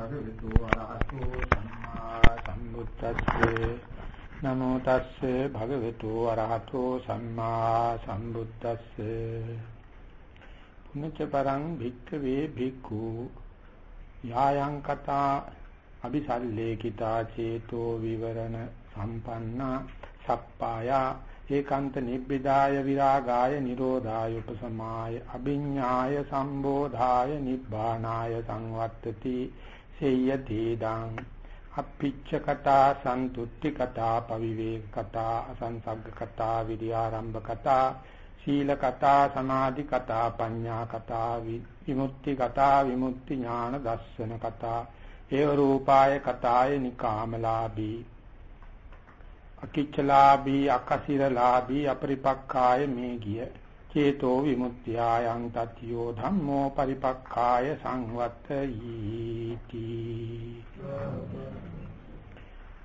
භගවතු වරහතු සම්මා සම්බුද්දස්සේ. නමෝ තස්සේ භගවතු වරහතු සම්මා සම්බුද්දස්සේ. පුඤ්ච පරං භික්ඛවේ භික්ඛු. යායන් කතා අபிසල්ලේකිතා චේතෝ විවරණ සම්පන්නා සප්පායා. ඒකාන්ත නිබ්බිදාය විරාගාය නිරෝධාය උපසමාය. අභිඤ්ඤාය සම්බෝධාය නිබ්බානාය සංවත්තති. සේයති දං අප්පිච්ච කතා සන්තුට්ටි කතා පවිවේක කතා අසංසග්ග කතා විරියාරම්භ කතා සීල කතා සමාධි කතා පඤ්ඤා කතා විමුක්ති කතා විමුක්ති ඥාන දස්සන කතා ඒව රූපාය කතාය නිකාමලාභී අකිච්චලාභී අකසිරලාභී අපරිපක්ඛාය මේ ගිය චේතෝ විමුක්තියයන් තත්‍යෝ ධම්මෝ පරිපක්ඛාය සංවත්තීති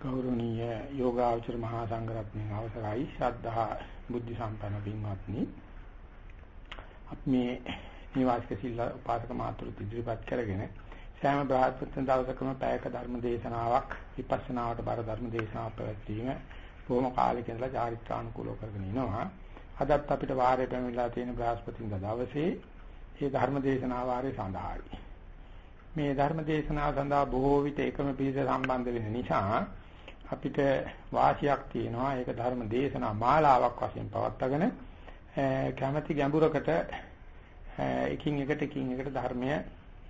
ගෞරවනීය යෝගාචර මහා සංඝරත්නයේ අවසරයි. ශ්‍රද්ධා බුද්ධ සම්පන්න පින්වත්නි. අපි මේ නිවාසික සිල් උපාසක මාතෘ ඉදිරිපත් කරගෙන සෑම බ්‍රහස්පති දවසකම පැයක ධර්ම දේශනාවක් විපස්සනාවට බර ධර්ම දේශනාවක් පැවැත්වීම බොහොම කාලෙක ඉඳලා චාරිත්‍රානුකූලව කරගෙන ඉනවා. අදත් අපිට වාරේ පැමිණලා තියෙන බ්‍රහස්පතින්දා දවසේ මේ ධර්ම දේශනා වාරේ සඳහායි. මේ ධර්ම දේශනාව සඳහා බොහෝ විට එකම පිළිස සම්බන්ධ වෙන නිසා අපිට වාසියක් තියෙනවා ඒක ධර්ම දේශනා මාලාවක් වශයෙන් පවත්වාගෙන කැමැති ගැඹුරකට එකින් එකට එකින් එකට ධර්මය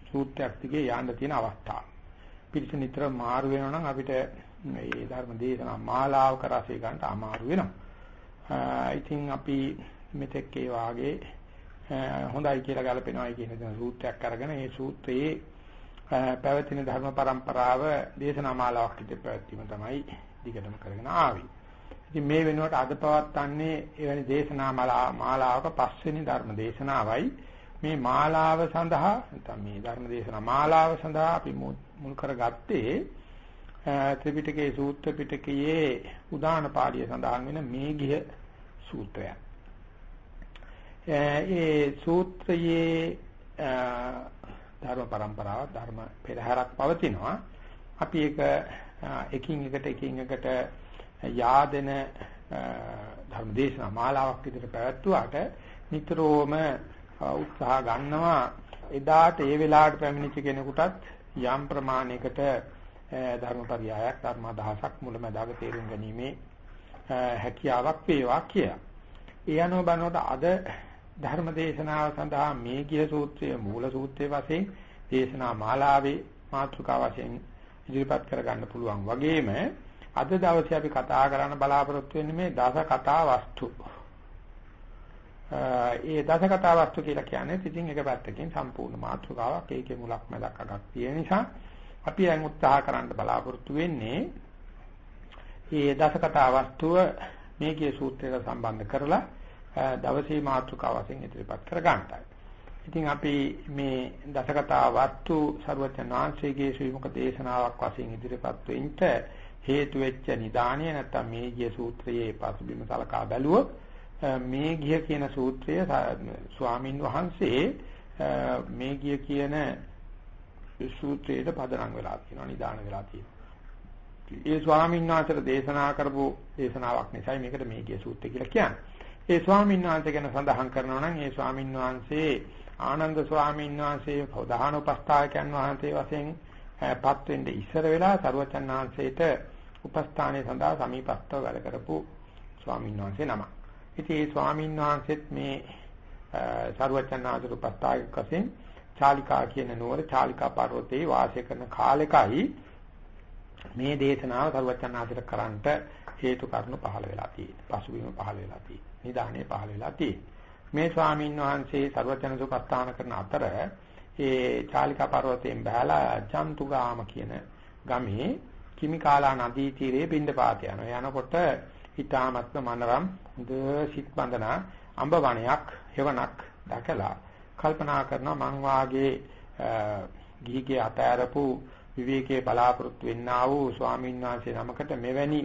සූත්‍රයක් දිගේ යන්න තියෙන අවස්ථාව. පිළිස නිතර මාරු වෙනවා නම් අපිට මේ ධර්ම දේශනා මාලාවක රසය ගන්නට අමාරු වෙනවා. Uh, ඉතින් අපි මෙතෙක් ඒ වාගේ uh, හොඳයි කියලා ගලපෙනවායි කියන දේ සූත්‍රයක් අරගෙන ඒ සූත්‍රයේ uh, පැවතින ධර්ම પરම්පරාව දේශනා මාලාවක් විදිහට පැවැත්වීම තමයි දිගටම කරගෙන ආවේ. ඉතින් මේ වෙනුවට අද පවත්න්නේ එවැනි දේශනා මාලාවක පස්වෙනි ධර්ම දේශනාවයි මේ මාලාව සඳහා නැත්නම් මේ ධර්ම දේශනා මාලාව සඳහා අපි මුල් කරගත්තේ ත්‍රිපිටකයේ සූත්‍ර පිටකයේ උදාන පාළිය සඳහන් වෙන මේඝිය සූත්‍රය. ඒ සූත්‍රයේ ධර්ම પરම්පරාව ධර්ම පෙරහැරක් පවතිනවා. අපි ඒක එකින් එකට එකින් එකට yaadෙන ධර්ම දේශනා මාලාවක් විදිහට පැවැත්වුවාට නිතරම උත්සාහ ගන්නවා එදාට ඒ වෙලාවට පැමිණිච්ච කෙනෙකුටත් යම් ප්‍රමාණයකට ධර්මපරියායක් ධර්ම අදහසක් මුලමදාග තේරුම් ගැනීමේ හැකියාවක් වේවා කියලා. ඒ අනුව බලනකොට අද ධර්ම දේශනාව සඳහා මේ කිය සූත්‍රයේ මූල සූත්‍රයේ වශයෙන් දේශනා මාලාවේ මාතෘකා වශයෙන් ඉදිරිපත් කරගන්න පුළුවන් වගේම අද දවසේ අපි කතා කරන්න බලාපොරොත්තු වෙන්නේ මේ දස කතා වස්තු. ඒ දස කතා වස්තු කියලා කියන්නේ ඉතින් එක පැත්තකින් සම්පූර්ණ මාතෘකාවක් ඒකේ මුලක් මැදක් අගක් තියෙන නිසා අපි දැන් උත්සාහ කරන්න බලාපොරොත්තු වෙන්නේ මේ දසකතා වස්තුව මේකේ සූත්‍රයට සම්බන්ධ කරලා දවසේ මාතෘකාව වශයෙන් ඉදිරිපත් කර ගන්නටයි. ඉතින් අපි මේ දසකතා වස්තු ਸਰවඥාන්සේගේ ශ්‍රීමුක දේශනාවක් වශයෙන් ඉදිරිපත් වෙන්න හේතු වෙච්ච නිදාණය නැත්නම් මේගිය සූත්‍රයේ පසුබිම සලකා බැලුවොත් මේගිය කියන සූත්‍රය ස්වාමින් වහන්සේ මේගිය කියන සූත්‍රයට පදනම් වෙලා තියෙනවා නිදාන වෙලා තියෙනවා. ඒ ස්වාමීන් වහන්සේට දේශනා කරපු දේශනාවක් නිසායි මේකට මේකේ සූත්‍රය කියලා කියන්නේ. ඒ ස්වාමීන් වහන්සේ ගැන සඳහන් කරනවා නම් ඒ ස්වාමීන් වහන්සේ ආනන්ද ස්වාමීන් වහන්සේ ප්‍රධාන උපස්ථායකයන් වහන්සේ වශයෙන් පත් වෙන්න ඉස්සර වෙලා සරුවචන් වහන්සේට උපස්ථානයේ සඳහා සමීපස්තව වැඩ කරපු ස්වාමීන් වහන්සේ නම. ඉතින් ඒ ස්වාමීන් වහන්සේත් මේ සරුවචන් වහන්සේට උපස්ථායක වශයෙන් චාලිකා කියන නුවර චාලිකා පර්වතයේ වාසය කරන කාලෙකයි මේ දේශනාව සරුවචනාසිර කරන්ට හේතු කාරණු පහළ වෙලා තියෙන්නේ. පසුබිම පහළ වෙලා තියෙන්නේ. නිදානේ පහළ වෙලා තියෙන්නේ. මේ ස්වාමීන් වහන්සේ සරුවචනසුපස්ථාන කරන අතර ඒ චාලිකා පර්වතයෙන් බහලා ජන්තුගාම කියන ගමේ කිමිකාලා නදී තීරයේ පින්ඩපාත යනවා. යනකොට ඊ타මත්ම මනරම් හොඳ සිත් බඳනා අඹ වණයක් හෙවණක් දැකලා කල්පනා කරනවා මං වාගේ ගිහිගේ අතෑරපු විවේකයේ බලාපොරොත්තු වෙන්නා වූ ස්වාමීන් වහන්සේ නමකට මෙවැනි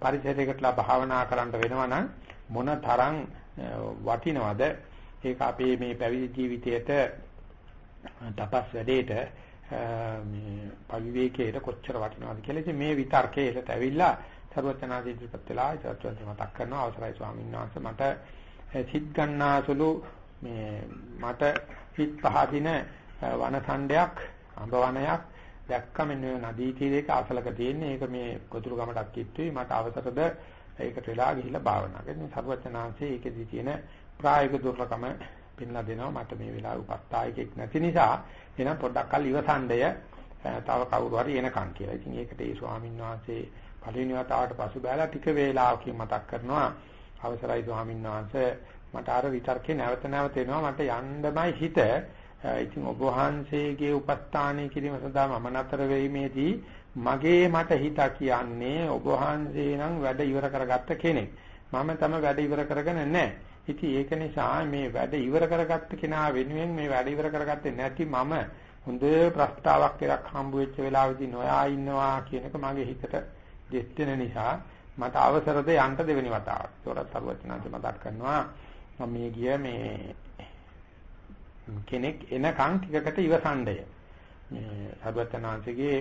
පරිසරයකටලා භාවනා කරන්න වෙනවා නම් මොන තරම් වටිනවද? ඒක අපේ මේ පැවිදි ජීවිතයට තපස් වැඩේට මේ පවිවේකයට කොච්චර වටිනවද කියලා. ඉතින් මේ විතර්කයේට ඇවිල්ලා සරුවචනාදී ඉදිරිපත් වෙලා සරුවචන මතක් කරනවා. අවසරයි ස්වාමීන් වහන්සේ. මට සිත් ගන්නාසුළු මේ මට සිත් පහදින වනසණ්ඩයක් අඹ වනයක් දැක්ක මෙන්න නදී තීරයක අසලක තියෙන්නේ. ඒක මේ ගොතුරු ගමටක් කිව්වේ මට අවසරද ඒකට වෙලා ගිහිල්ලා භාවනා කරනවා. සරුවචනාංශයේ ඒකෙදි තියෙන ප්‍රායෝගික දුර්ලභම පෙන්ලා දෙනවා. මට මේ වෙලාවේ උපස්ථායකෙක් නැති නිසා එහෙනම් පොඩ්ඩක් කල් ඉවසණ්ඩය තව කවුරු හරි එනකන් කියලා. ඉතින් ඒකට ඒ ස්වාමීන් වහන්සේ පළවෙනි වතාවට පසු බැලලා ටික වේලාවකින් මතක් කරනවා. අවසරයි ස්වාමීන් වහන්සේ. මට අර විතර්කේ නැවත නැවත එනවා මට යන්නමයි හිත. ඉතින් ඔබ වහන්සේගේ උපස්ථානය කිරීම සඳහා මම නතර වෙීමේදී මගේ මට හිත කියන්නේ ඔබ වහන්සේ නම් වැඩ ඉවර කරගත්ත කෙනෙක්. මම තම වැඩ ඉවර කරගෙන නැහැ. ඉතින් ඒක නිසා මේ වැඩ ඉවර කරගත්ත කෙනා වෙනුවෙන් මේ වැඩ ඉවර කරගත්තේ නැති මම හොඳ ප්‍රස්තාවක් එකක් හම්බ වෙච්ච වෙලාවෙදී නොයා ඉන්නවා කියන එක මගේ හිතට දෙස් දෙන නිසා මට අවසරද යන්න දෙවෙනි වතාවට. ඒකට සරුවචනාංශ මතක් කරනවා මම මේ ගිය මේ කෙනෙක් එනකන් ටිකකට ඉවසණ්ඩය. මේ සරුවචනාංශගේ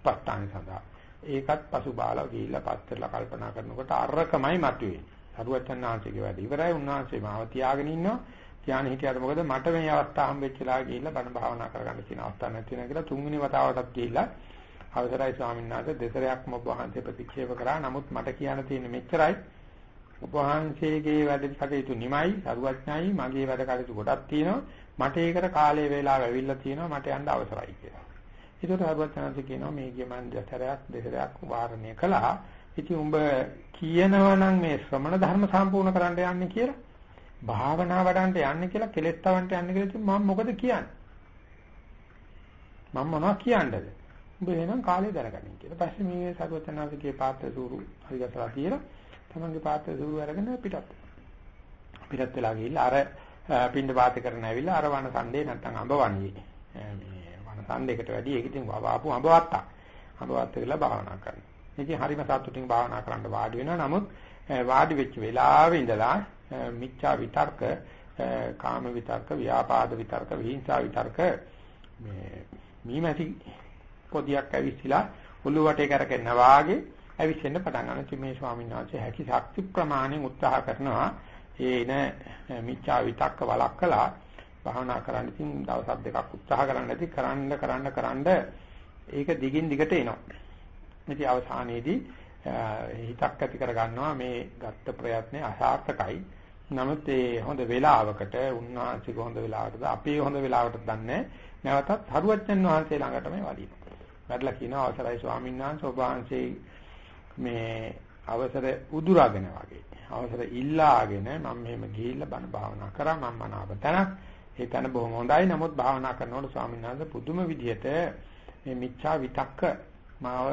පස්තාන සඳහා. ඒකත් පසුබාලා ගිහිල්ලා පස්තරලා කල්පනා කරනකොට අරකමයි මතුවේ. සරුවචන් ආංශිකේ වැඩ ඉවරයි උන්වහන්සේ මාව තියාගෙන ඉන්නවා තියාගෙන හිටියට මොකද මට මේ අවස්ථාව හම්බෙච්ච වෙලාව ගිහිල්ලා බණ භාවනා කරගන්න තියෙන අවස්ථාවක් නැති වෙනවා කියලා තුන්වෙනි වතාවටත් ගිහිල්ලා අවසරයි ස්වාමීන් වහන්සේ දෙසරයක්ම ඔබ වහන්සේ ප්‍රතික්ෂේප කරා නමුත් මට කියන්න තියෙන්නේ මෙච්චරයි ඔබ වහන්සේගේ වැඩ කටයුතු නිමයි සරුවඥයි මගේ වැඩ කටයුතු ගොඩක් තියෙනවා. මට ඒකට කාලය වේලාව ඇවිල්ලා තියෙනවා මට යන්න අවසරයි කියලා. ඒකට සරුවඥාන්සේ කියනවා මේ ගිය මන් දෙසරයක් දෙසරයක් වාරණය කළා. ඉතින් උඹ කියනවනම් මේ ශ්‍රමණ ධර්ම සම්පූර්ණ කරන්න යන්නේ කියලා. භාවනා වඩන්න යන්නේ කියලා කෙලෙස් තවන්ට යන්නේ කියලා ඉතින් මම මොකද කියන්නේ? මම මොනවද කියන්නද? උඹ එහෙනම් කාලේ දරගනින් කියලා. පස්සේ මේ සර්වචනාසිකේ පාත්‍ර සූරු හරිගසලා කියලා තමන්ගේ පාත්‍ර සූරු අරගෙන පිටත් පිටත් වෙලා ගිහිල්ලා අර පින්ඩ වාතය කරන ඇවිල්ලා අර වන සම්දේ නැත්තම් අඹ වණියේ. මේ වන සම්දේකට වැඩි ඒක ඉතින් වාපු අඹ වත්තා. අඹ වත්ත කියලා භාවනා කරනවා. ඉතින් හරිම සතුටින් භාවනා කරන්න වාඩි වෙනවා. නමුත් වාඩි වෙච්ච වෙලාවේ ඉඳලා මිච්ඡා විතර්ක, කාම විතර්ක, ව්‍යාපාද විතර්ක, විහිංසා විතර්ක මේ මීමැසි පොදියක් ඇවිස්සලා ඔළුව වටේ කරකෙන්න වාගේ ඇවිස්සෙන්න පටන් ගන්නවා. මේ ස්වාමීන් වහන්සේ හැකි ශක්ති ප්‍රමාණයෙන් උත්සාහ කරනවා. ඒන මිච්ඡා විතක්ක වලක්කලා භාවනා කරන්න ඉතින් දවස් දෙකක් උත්සාහ කරන්න ඇති කරන්න කරන්න කරන්න ඒක දිගින් දිගට එනවා. ඉතින් අවසානයේදී හිතක් ඇති කර ගන්නවා මේ ගත්ත ප්‍රයත්නේ අසාර්ථකයි. නමුත් ඒ හොඳ වෙලාවකට උන්වහන්සේ හොඳ වෙලාවටද අපේ හොඳ වෙලාවටද දන්නේ නැවතත් හරුවච්චන් වහන්සේ ළඟටම වඩිනවා. වැඩලා කියනවා අවසරයි ස්වාමීන් වහන්සේ ඔබ වහන්සේ මේ අවසර උදුරාගෙන වගේ. අවසර ඉල්ලාගෙන මම මෙහෙම ගිහිල්ලා බණ භාවනා කරා මම මනාව තැනක්. ඒ තැන බොහොම හොඳයි. නමුත් භාවනා කරනකොට ස්වාමීන් වහන්සේ පුදුම විදිහට මේ මිච්ඡා විතක්ක මාව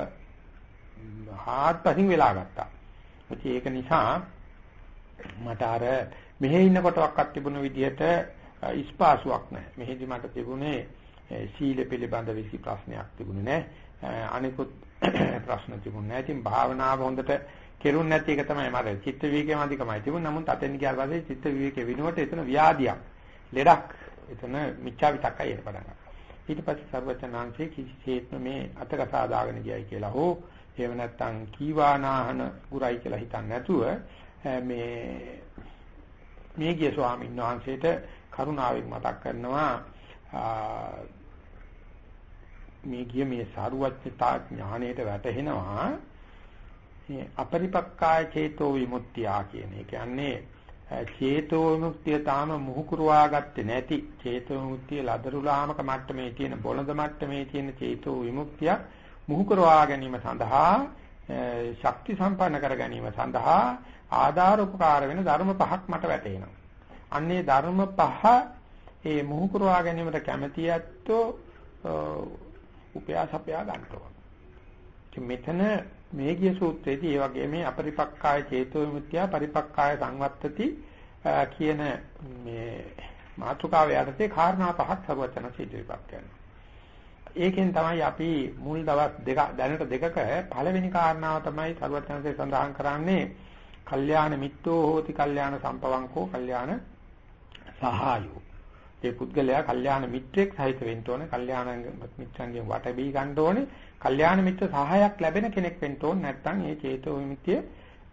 හාත්පසින් වෙලා ගත්තා. ඒක නිසා මට අර මෙහෙ ඉන්නකොටවත් තිබුණු විදිහට ඉස්පාසුවක් නැහැ. මෙහෙදි මට තිබුණේ සීල පිළිබඳ විසි ප්‍රශ්නයක් තිබුණේ නැහැ. අනිකුත් ප්‍රශ්න තිබුණේ නැහැ. ඉතින් භාවනාව හොඳට කෙරුණ නැති එක තමයි මට චිත්ත විවේකයේ අධිකමයි තිබුණේ. නමුත් අතෙන් ගියාට පස්සේ චිත්ත විවේකයේ විනුවට එතන ව්‍යාධියක්. ලෙඩක්. එතන මිච්ඡා විතක්කයි එන පටන් ගන්නවා. ඊට පස්සේ සර්වචනාංශයේ කිසිසේත්ම මේ අතකසා දාගෙන ගියයි කියලා හෝ එහෙම නැත්නම් කීවානාහන ගුරයි කියලා හිතන්නේ නැතුව මේ මේ ගිය ස්වාමීන් වහන්සේට කරුණාවෙන් මතක් කරනවා මේ ගිය මේ සාරුවච්චතා ඥාණයට වැටහෙනවා මේ අපරිපක්කාය චේතෝ විමුක්තිය කියන එක. කියන්නේ චේතෝ විමුක්තිය තාම මුහු කරවා ගත්තේ නැති චේතෝ විමුක්තිය ලදරුලාමක මට්ටමේ තියෙන බොළඳ මට්ටමේ තියෙන චේතෝ විමුක්තිය මුහු කරවා ගැනීම සඳහා ශක්ති සම්පන්න කර ගැනීම සඳහා ආධාර උපකාර වෙන ධර්ම පහක් මට වැටහෙනවා. අන්නේ ධර්ම පහ ඒ මුහු කරවා ගැනීමට කැමැති ඇත්තෝ උපයාසපයා ගන්නවා. මෙතන මේගිය සූත්‍රයේදී ඒ වගේ මේ අපරිපක්කාය චේතෝ විමුක්තිය පරිපක්කාය සංවත්තති කියන මේ මාතෘකාව යටතේ කාරණා පහක් සර්වචන සිටිවිපත් කරනවා. ඒකෙන් තමයි අපි මුල් දවස් දෙක දැනට දෙකක පළවෙනි කාරණාව තමයි සරුවත්යන්සේ සඳහන් කරන්නේ කල්යාණ මිත්‍රෝ හෝති කල්යාණ සම්පවංකෝ කල්යාණ සහායෝ ඒ පුද්ගලයා කල්යාණ මිත්‍රෙක් සහිත වෙන්න ඕනේ. කල්යාණ මිත්‍රන්ගෙන් වටබී ගන්න ඕනේ. කල්යාණ මිත්‍ර සහායක් ලැබෙන කෙනෙක් වෙන්න ඕනේ. නැත්නම් මේ චේතෝ විමුක්තිය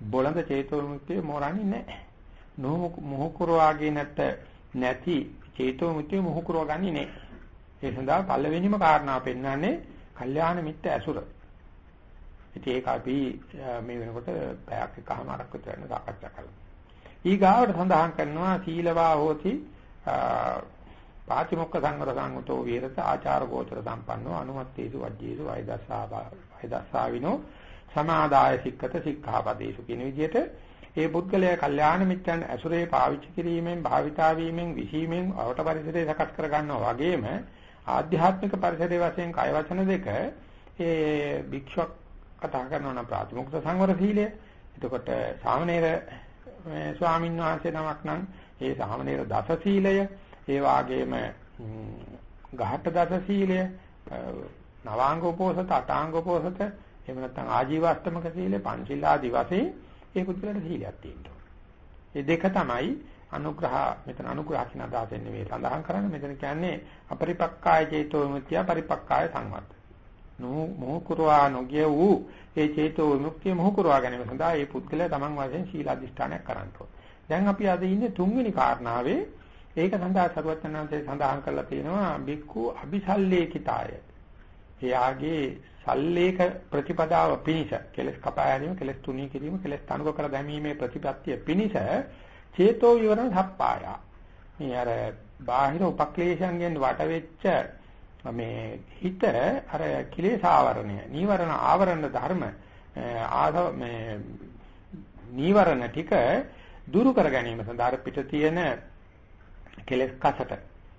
බොළඳ චේතෝ විමුක්තිය මෝරන්නේ නැහැ. මොහු කරවාගේ නැත්te නැති චේතෝ විමුක්තිය මොහු කරවගන්නේ නැහැ. ඒ සඳහා පළවෙනිම කාරණාව පෙන්වන්නේ කල්යාණ මිත්‍ර ඇසුර. ඉතින් ඒක අපි මේ වෙනකොට පැයක් එකමාරක් විතර යන සාකච්ඡා කරමු. ඊගාවට සඳහන් කරනවා සීලවා හෝති පාතිමොක්ඛ සංවර සංගතෝ විහෙරත ආචාර ගෝචර සම්පන්නෝ අනුමත්තේසු වජ්ජේසු වෛදස්සා වෛදස්සාවිනෝ සමාදාය සික්කත සික්ඛාපදේසු කියන විදිහට ඒ පුද්ගලයා කල්යාණ මිත්‍යන් ඇසුරේ පාවිච්චි කිරීමෙන් භාවිතා වීමෙන් විසීමෙන් අවට පරිසරය සකස් කර ගන්නවා වගේම ආධ්‍යාත්මික පරිසරයේ වශයෙන් කය වචන දෙක ඒ භික්ෂුවක් කතා කරනවා නම් ප්‍රාතිමොක්ඛ සංවර සීලය. එතකොට සාමණේර ස්වාමීන් වහන්සේ නමක් නම් ඒ සාමණේර දස සීලය, ඒ වාගේම ගහට දස සීලය, නවාංග උපෝසත, අටාංග උපෝසත, එහෙම නැත්නම් ආජීවාෂ්ටමක සීලය, පංචිල් ආදි වශයෙන් ඒ පුදුලට සීලයක් තියෙනවා. මේ දෙක තමයි අනුග්‍රහ මෙතන අනුග්‍රහ කියන අදහසෙන් නෙවෙයි සඳහන් කරන්නේ මෙතන කියන්නේ අපරිපක්කාය චේතෝ විමුක්තිය පරිපක්කාය සංවත්ත. මොහු කුරවා නොගිය වූ ඒ චේතෝ විමුක්තිය මොහු කුරවා ගැනීම සඳහා මේ පුද්ගලයා තමන් වශයෙන් සීල අධිෂ්ඨානයක් කරන්න දැන් අපි අද ඉන්නේ තුන්වෙනි කාරණාවේ ඒක සඳහා සරුවචනාංශයේ සඳහන් කරලා තියෙනවා බික්කු අபிසල්ලේකිතාය. එයාගේ සල්ලේක ප්‍රතිපදාව පිනිස කෙලස් කපා ගැනීම කෙලස් තුනී කිරීම කෙලස් තනුක කර දැමීමේ ප්‍රතිපත්තිය පිනිස චේතෝ විවරණ සප්පාය. මේ අර බාහිර උපක්ලේශයන්ගෙන් වට වෙච්ච මේ හිත අර කිලේශ ආවරණය නීවරණ ආවරණ ධර්ම ආධ මේ නීවරණ ටික දුරු කර ගැනීම සඳහා පිට තියෙන කෙලෙස් කසට.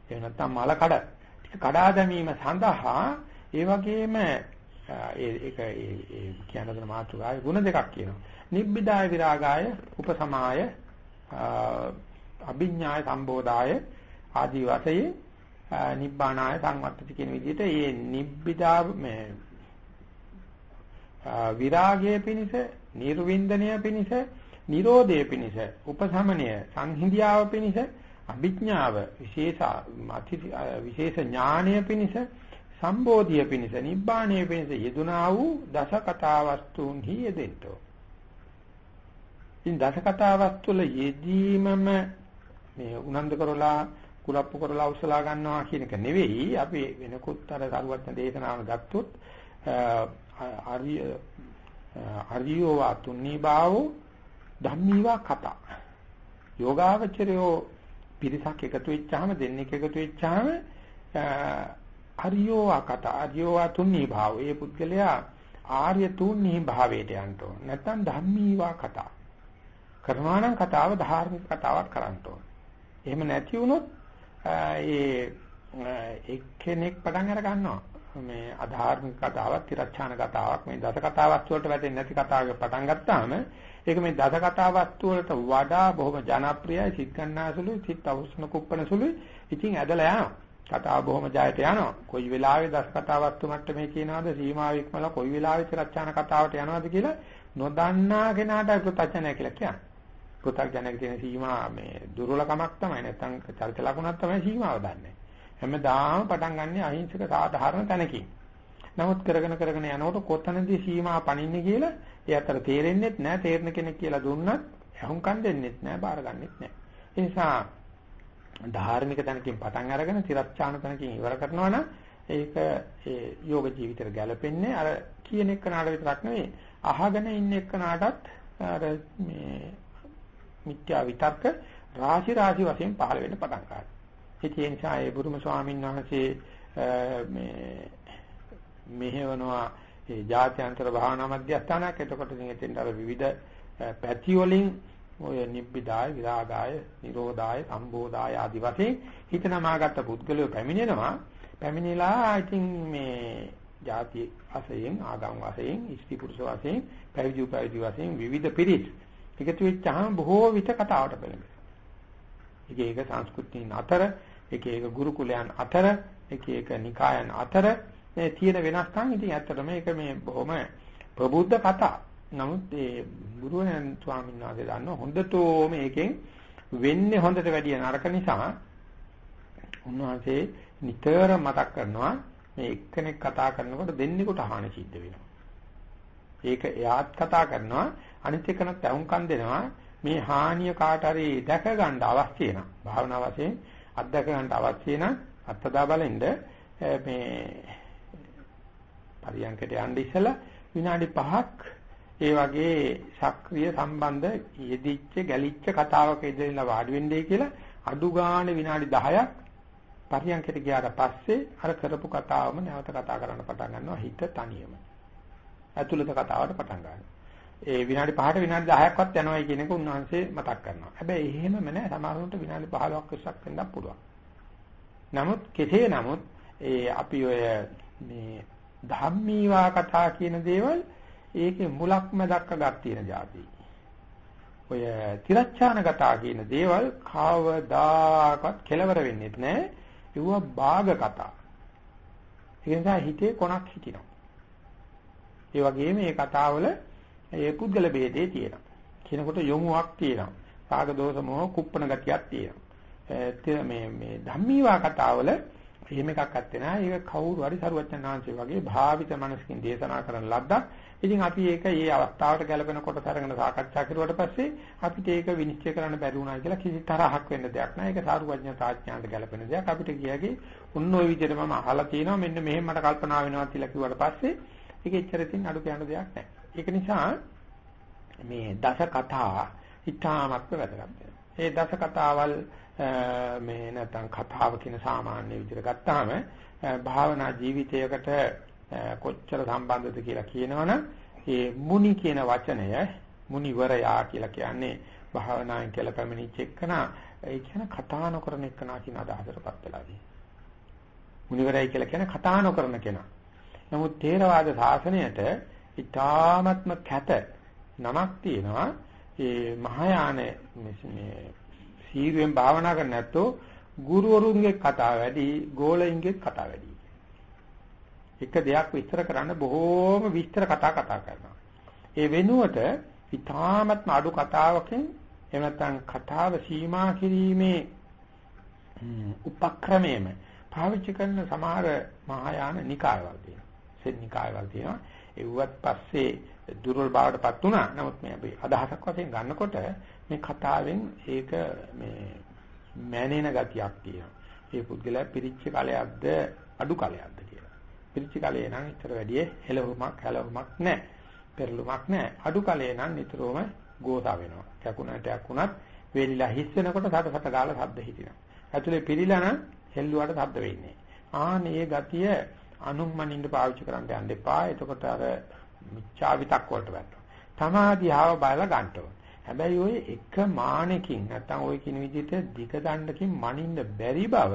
එහෙම නැත්නම් මල කඩ. ටික කඩා දැමීම සඳහා ඒ වගේම ඒක ඒ කියන දන මාතෘකාවේ ಗುಣ දෙකක් කියනවා. නිබ්බිදාය විරාගාය උපසමාය අභිඥාය සම්බෝධාය ආදී වශයෙන් නිබ්බානාය සංවත්තති කියන විදිහට මේ නිබ්බිදා මේ විරාගයේ පිනිස නිර්වින්දනය පිනිස නිරෝධය පිනිස උපසමනය සංහිඳියාව පිනිස අභිඥාව විශේෂ විශේෂ ඥානය පිනිස සම්බෝධිය පිනිස නිබ්බාණය පිනිස යෙදුනා වූ දස කතා වස්තුන්හි යෙදෙන්නෝ ඉතින් දස කතා වස්තු වල යෙදීමම මේ උනන්ද කරලා කුලප්පු කරලා උසලා ගන්නවා කියන එක නෙවෙයි. අපි වෙනකුත් අර සරුවත්න දේශනාව ගත්තොත් ආර්ය ආර්යෝ වාතුනි භාවෝ ධම්මීවා කතා. යෝගාවචරයෝ පිරිසක් එකතු වෙච්චාම දෙන්නෙක් එකතු වෙච්චාම ආර්යෝ අකත ආර්යෝ වාතුනි භාව. ඒ පුද්ගලයා ආර්ය තුන්හි භාවයට යන්න ඕන. නැත්නම් ධම්මීවා කතා. කරනවා නම් කතාව ධාර්මික කතාවක් කරන්න ඕන. එහෙම නැති වුණොත් ඒ එක්කෙනෙක් පටන් අර ගන්නවා. මේ අධාර්මික කතාවක් තිරච්ඡාන කතාවක් මේ දස කතාවක් වලට වැටෙන්නේ නැති කතාවක පටන් ගත්තාම ඒක මේ දස කතාවක් වලට වඩා බොහොම ජනප්‍රියයි සිත් ගන්නාසුළු සිත් අවුස්න කුප්පනසුළු ඉතින් ඇදලා යනවා. කතාව බොහොම ජයට යනවා. කොයි වෙලාවෙ දස කතාවක් මට්ටමේ කියනවාද? සීමාව ඉක්මලා කොයි වෙලාවෙ තිරච්ඡාන කතාවට යනවාද කියලා නොදන්නා කෙනාට ප්‍රත්‍යක්ෂ කියලා කියන්නේ. පෘථග්ජනක තියෙන සීමා මේ දුර්වලකමක් තමයි. නැත්නම් චරිත ලකුණක් තමයි සීමාව දන්නේ. හැමදාම පටන් ගන්න අහිංසක සාධාරණ තැනකින්. නමුත් කරගෙන කරගෙන යනකොට කොතනදී සීමා පනින්නේ කියලා ඒ අතර තේරෙන්නේ නැහැ. තේරෙන කෙනෙක් කියලා දුන්නත් අහුම්කම් දෙන්නේ නැහැ, බාර ගන්නෙත් නැහැ. ඒ නිසා ධාර්මික තැනකින් පටන් අරගෙන තිරච්ඡාන තැනකින් ඉවර කරනවා නම් ඒක ඒ යෝග ජීවිතේට ගැලපෙන්නේ අර කියන එක්කනට විතරක් නෙවෙයි අහගෙන ඉන්න එක්කනටත් අර මේ මිත්‍යා විතර්ක රාශි රාශි වශයෙන් පහළ වෙන්න පටන් ගන්නවා. ඒ නිසා ඒ බුදුම ස්වාමීන් වහන්සේ මේ මෙහෙවනවා ඒ ජාත්‍යන්තර භාවනා මධ්‍යස්ථානයක්. එතකොට ඉතින් එතෙන්ට අර විවිධ පැති වලින් ඔය නිබ්බිදාය, විරාගාය, නිරෝධාය, සම්බෝධාය ආදි වශයෙන් හිත නමාගත්ත පුද්ගලයෝ පැමිණෙනවා. පැමිණිලා ඉතින් මේ ಜಾති වශයෙන්, ආගම් වශයෙන්, ඉස්ති පුරුෂ වශයෙන්, පැවිදි උපවිදි වශයෙන් විවිධ පිරිස් එකතු වෙච්චාම බොහෝ විට කතාවට පෙළඹෙනවා. එක එක සංස්කෘතීන් අතර, එක එක ගුරුකුලයන් අතර, එක එක නිකායන් අතර මේ තියෙන වෙනස්කම් ඉතින් ඇත්තටම මේක මේ බොහොම ප්‍රබුද්ධ කතා. නමුත් ඒ ගුරුවරයන් ස්වාමීන් වහන්සේ දන්න හොඳටෝ මේකෙන් වෙන්නේ හොඳට වැඩිය නරක නිසා උන්වහන්සේ නිතර මතක් කරනවා මේ එක්කෙනෙක් කතා කරනකොට දෙන්නෙකුට හානි සිද්ධ වෙනවා. ඒක එයාත් කතා කරනවා අනිත් එකනත් ඇහුම්කන් දෙනවා මේ හානිය කාට හරි දැක ගන්න අවශ්‍ය නම් භාවනා වශයෙන් අත්දැක ගන්න අවශ්‍ය නම් අත්දා බලෙන්ද මේ පරියන්කට යන්න ඉස්සලා විනාඩි 5ක් ඒ වගේ සක්‍රීය සම්බන්ධ යෙදිච්ච ගැලිච්ච කතාවක ඉඳලා වාඩි වෙන්නේ කියලා අඩු ගානේ විනාඩි 10ක් පරියන්කට ගියාට පස්සේ අර කරපු කතාවම නැවත කතා කරන්න පටන් ගන්නවා හිත තනියම. ඇතුළත කතාවට පටන් ගන්නවා. ඒ විනාඩි 5ට විනාඩි 10ක්වත් යනවායි කියන එක උන්වහන්සේ මතක් කරනවා. හැබැයි එහෙමම නෑ සමහරවිට විනාඩි 15ක් 20ක් වෙන්නත් පුළුවන්. නමුත් කෙසේ නමුත් ඒ අපි ඔය මේ ධම්මීවා කතා කියන දේවල් ඒකේ මුලක් මැදක් අගක් තියෙන જાති. ඔය තිරච්ඡාන කතා කියන දේවල් කවදාකවත් කෙලවර වෙන්නේ නැහැ. ඒවා භාග කතා. ඒ නිසා හිතේ කොනක් හිටිනවා. ඒ වගේම මේ කතාවල ඒ පුද්ගල ભેදේ තියෙනවා. කියනකොට යොමුවක් තියෙනවා. රාග දෝෂ මොහ කුප්පණ ගතියක් තියෙනවා. මේ මේ ධම්මීවා කතාවල එහෙම එකක් ඇත්තේ නැහැ. ඒක කවුරු හරි සරුවචනාංශය වගේ භාවිත මනසකින් දේශනා කරන ලද්දක්. ඉතින් අපි ඒක මේ අවස්ථාවට ගැලපෙන කොට අරගෙන සාකච්ඡා කරුවට පස්සේ අපිට ඒක විනිශ්චය කරන්න බැරි වුණා කියලා කිසි තරහක් වෙන්න දෙයක් නැහැ. ඒක සාරුවඥ තාඥාන්ට ගැලපෙන දෙයක්. අපිට කියගේ උන් ওই විදිහට මම අහලා තියෙනවා මෙන්න මෙහෙම මට කල්පනා වෙනවා කියලා කිව්වට පස්සේ ඒක එච්චරකින් අඩු කියන දෙයක් නැහැ. ඒක නිසා මේ දස කතා ඉතාමත්ම වැදගත් ඒ දස කතාවල් මේ නැත්නම් කතාව කියන සාමාන්‍ය විදිහට ගත්තාම භාවනා ජීවිතයකට කොච්චර සම්බන්ධද කියලා කියනවනම් ඒ මුනි කියන වචනය මුනිවරයා කියලා කියන්නේ භාවනාවෙන් කියලා පැමිණිච්ච එකන ඒ කියන කතා නොකරන එකනා කියන අදහසටපත් වෙලා තියෙනවා. මුනිවරයයි කියලා කියන්නේ කතා නොකරන කෙනා. නමුත් ථේරවාද ශාසනයට ඊ타ත්ම කැත නමක් තියෙනවා. ඒ මහායාන මේ සීරුවෙන් භාවනා කරන්නේ නැත්තෝ ගුරුවරුන්ගේ කතා වැඩි, ගෝලයින්ගේ කතා වැඩි. එක දෙයක් විස්තර කරන්න බොහෝම විස්තර කතා කතා කරනවා. ඒ වෙනුවට ඊ타ත්ම අඩු කතාවකින් එහෙම නැත්නම් කතාව සීමා කිරීමේ උපක්‍රමයේම පාවිච්චි කරන සමහර මහායාන නිකායවල තියෙනවා. සෙන් නිකායවල තියෙනවා. ඒවත් පස්සේ දුර්වල බවටපත් වුණා. නමුත් මේ අපි අදහසක් වශයෙන් ගන්නකොට මේ කතාවෙන් ඒක මේ මැනෙන ගතියක් තියෙනවා. ඒ පුද්ගලයා පිරිච්ච කලයක්ද අඩු කලයක්ද කියලා. පිරිච්ච කලේ නම් ඊතර වැඩි හෙලවුමක් හැලවුමක් නැහැ. පෙරළුමක් නැහැ. අඩු කලේ නම් නිතරම ගෝසා වෙනවා. කැකුණටයක් වුණත් වේලිලා හිස් වෙනකොට සටසට ගාලා ශබ්ද හිටිනවා. ඇතුලේ පිළිලා නම් හෙල්ලුවට ශබ්ද වෙන්නේ. ආනේ ගතිය අනුම්මනින්න පාවිච්චි කරන්න යන්න එපා. එතකොට අර මිච්ඡා විතක් වලට වැටෙනවා. තමාදියාව බලලා ගන්න ඕන. හැබැයි ওই එක මානකින් නැත්තම් ওই කියන විදිහට දිග දණ්ඩකින් මනින්න බැරි බව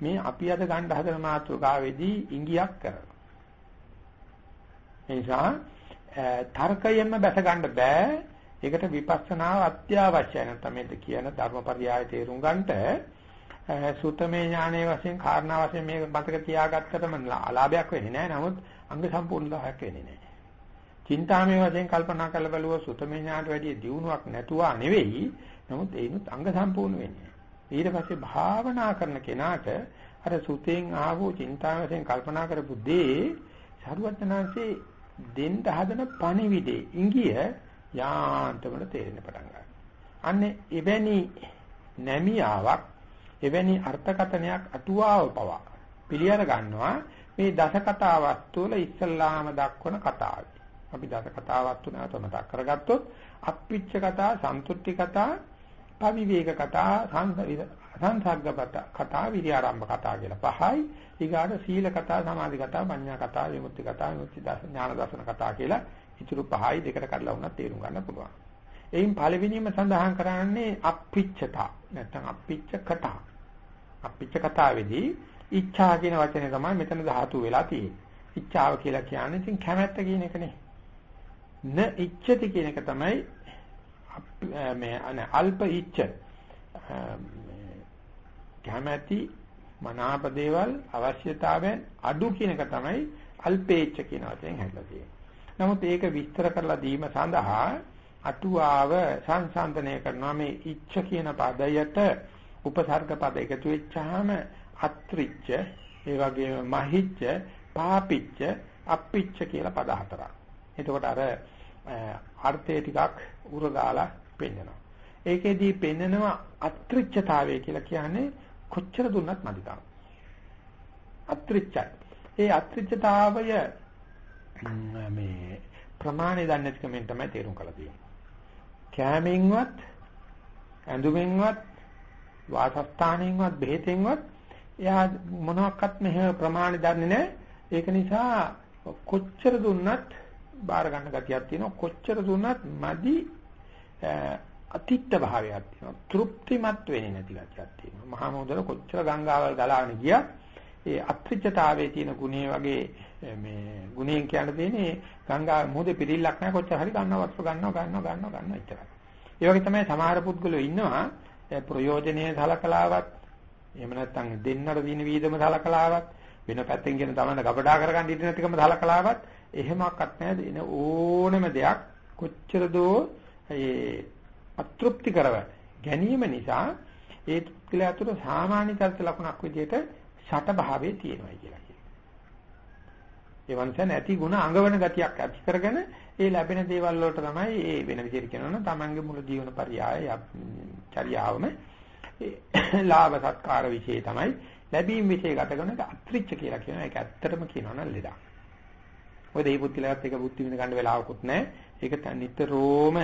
මේ අපි අද ගන්න හදන මාතෘකාවේදී ඉඟියක් කරනවා. ඒ නිසා තර්කයෙන්ම බැස ගන්න බෑ. ඒකට විපස්සනාව අත්‍යවශ්‍යයි. නැත්නම් මේ කියන ධර්මපරියාය තේරුම් ගන්නට සුතමේ ඥානයේ වශයෙන් කාරණා වශයෙන් මේක මතක තියාගත්තටම ලාභයක් වෙන්නේ නැහැ. නමුත් අංග සම්පූර්ණ ලාභයක් වෙන්නේ නැහැ. චින්තාමය වශයෙන් කල්පනා කරලා බලුවා සුතමේ ඥානට වැඩිය දියුණුවක් නැතුවා නෙවෙයි. නමුත් ඒනුත් අංග සම්පූර්ණ වෙන්නේ. ඊට පස්සේ භාවනා කරන කෙනාට අර සුතෙන් ආවෝ චින්තාමය වශයෙන් කල්පනා කරපු දේ සරුවත්නාංශේ දෙන්න හදන පණිවිඩේ ඉංගිය යාන්තමට තේරෙන්න පටන් ගන්නවා. අන්නේ එවැනි නැමියාවක් එවැනි අර්ථකතනයක් අටුවාව පවා පිළිඅර ගන්නවා මේ දස කතාවත් තුළ ඉස්සල්ලාම දක්වන කතාවයි. අපි දස කතාවක් තුනට මතක් කරගත්තොත් අප්පිච්ච කතා, සන්තුට්ටි කතා, පවිවේක කතා, සංසග්ගපත කතා, විරියාරම්භ කතා කියලා පහයි. ඊගාට සීල කතා, සමාධි කතා, පඤ්ඤා කතා, විමුක්ති කතා, විමුක්ති දර්ශන, ඥාන දර්ශන කතා කියලා ඉතුරු පහයි දෙකට කඩලා වුණා තේරුම් ගන්න පුළුවන්. එයින් පළවෙනිම සඳහන් කරන්නේ අප්පිච්චතා නැත්නම් අප්පිච්ච කතා. අප්පිච්ච කතාවේදී ඉච්ඡා කියන වචනේ තමයි මෙතන ධාතු වෙලා තියෙන්නේ. ඉච්ඡාව කියලා කියන්නේ ඉතින් කැමැත්ත කියන එකනේ. න ඉච්ඡති කියන එක තමයි මේ අල්ප ඉච්ඡ කැමැති මනාප දේවල් අවශ්‍යතාවයන් අඩු කියන එක තමයි අල්පේච්ඡ කියන වචෙන් හැදලා තියෙන්නේ. නමුත් ඒක විස්තර කරලා දීම සඳහා අටුවාව සංසන්දනය කරනවා මේ ඉච්ඡ කියන පදයට උපසර්ග පද එකතු වෙච්චාම අත්‍රිච්ච, ඒ වගේම මහිච්ච, පාපිච්ච, අප්පිච්ච කියලා පද හතරක්. එතකොට අර අර්ථය ටිකක් උරගාලා පෙන්නනවා. ඒකෙදී පෙන්නනවා අත්‍රිච්ඡතාවය කියලා කියන්නේ කොච්චර දුන්නත් මදිකම. අත්‍රිච්ඡයි. ඒ අත්‍රිච්ඡතාවය මේ ප්‍රමාණය දන්නේ නැතිකමෙන් තමයි තේරුම් කරලා තියෙන්නේ. කෑමෙන්වත් ඇඳුමෙන්වත් වාසස්ථානෙන්වත් බෙහෙතෙන්වත් එයා මොනවාක්වත් මෙහෙ ප්‍රමාණය දන්නේ නැහැ. ඒක නිසා කොච්චර දුන්නත් බාර ගන්න ගතියක් තියෙනවා. කොච්චර දුන්නත් මදි අතිත්ත භාවයක් තියෙනවා. තෘප්තිමත් වෙන්නේ නැති ගතියක් තියෙනවා. මහා මොහොතේ කොච්චර ගංගාවල් ගලාගෙන ගියත් ඒ අත්‍රිච්ඡතාවයේ තියෙන ගුණේ වගේ මේ ගුණයෙන් කියන්න දෙන්නේ ගංගා මොහොතේ පිළිල්ලක් නැහැ කොච්චර හරි ගන්නවා වස්තු ගන්නවා ගන්නවා ගන්නවා ගන්නවා එච්චරයි. ඒ වගේ තමයි සමහර පුද්ගලයෝ ඉන්නවා ප්‍රයෝජනීය සලකලාවක් එහෙම නැත්නම් දෙන්නට දින වීදම සලකලාවක් වෙන පැත්තෙන් කියන තමන්න ගබඩා කරගන්න ඉන්න නැතිකම සලකලාවක් එහෙමක්වත් නැහැ දෙන ඕනම දෙයක් කොච්චර දෝ ඒ අතෘප්ති කරව ගැනීම නිසා ඒ පුද්ගලයා තුළ සාමාන්‍ය චරිත ලක්ෂණක් විදිහට ෂට භාවයේ තියෙනවා කියලා කියනවා. ඒ වන්ස නැති ಗುಣ අඟවන ගතියක් ඇති කරගෙන ඒ ලැබෙන දේවල් වලට තමයි ඒ වෙන විදිහට කියනවනම් තමන්ගේ මුළු ජීවන පරියාය චර්යාවම ලාභ සත්කාර વિશે තමයි ලැබීම් વિશે ගත කරන අත්‍රිච්ච කියලා කියනවා. ඒක ඇත්තටම කියනවා නම් ලෙඩක්. ඔය දෙහි පුත්තිලවත් එක බුද්ධි විඳ ගන්න වෙලාවකුත් නැහැ. ඒක නිතරම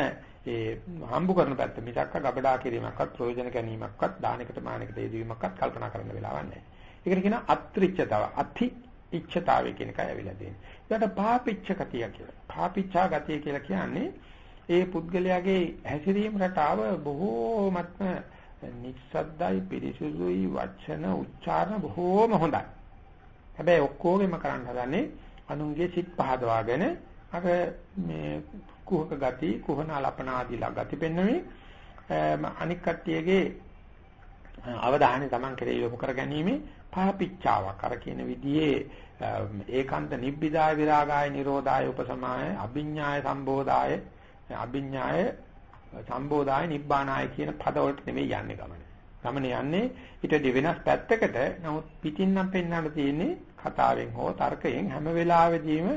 ඒ හම්බු කරන පැත්ත මිසක්ක ගබඩා කිරීමක්වත් ප්‍රයෝජන ගැනීමක්වත් දානකට මානකට යෙදවීමක්වත් කල්පනා කරන්න වෙලාවක් නැහැ. ඒකට කියන අත්‍රිච්ඡතාව අති ඉච්ඡතාවය කියන එකයි ඇවිල්ලා තියෙන්නේ. ඊට පාපිච්ඡ ගතිය කියලා. පාපිච්ඡා ගතිය කියලා කියන්නේ ඒ පුද්ගලයාගේ හැසිරීම රටාව බොහෝමත්ම නිස්සද්දයි පිරිසුදුයි වචන උච්චාරණ බොහෝම හොඳයි. හැබැයි ඔක්කොගෙම කරන්න හදන්නේ අනුන්ගේ සිත් පහදවාගෙන අර මේ කුහක ගති කුහන ලපනාදී ගති පෙන්වන්නේ අනික් කට්ටියගේ අවධානය Taman කෙරේ යොමු කර ගැනීම පාපිච්චාවක් අර කියන විදිහේ ඒකාන්ත නිබ්බිදාය විරාගාය නිරෝධාය උපසමාය අභිඥාය සම්බෝධාය අභිඥාය සම්බෝධාය නිබ්බානාය කියන පද වලට නෙමෙයි යන්නේ ගමන. ගමන යන්නේ ඊට වෙනස් පැත්තකට. නමුත් පිටින් නම් පෙන්වන්න තියෙන්නේ කතාවෙන් හෝ තර්කයෙන් හැම වෙලාවෙදීම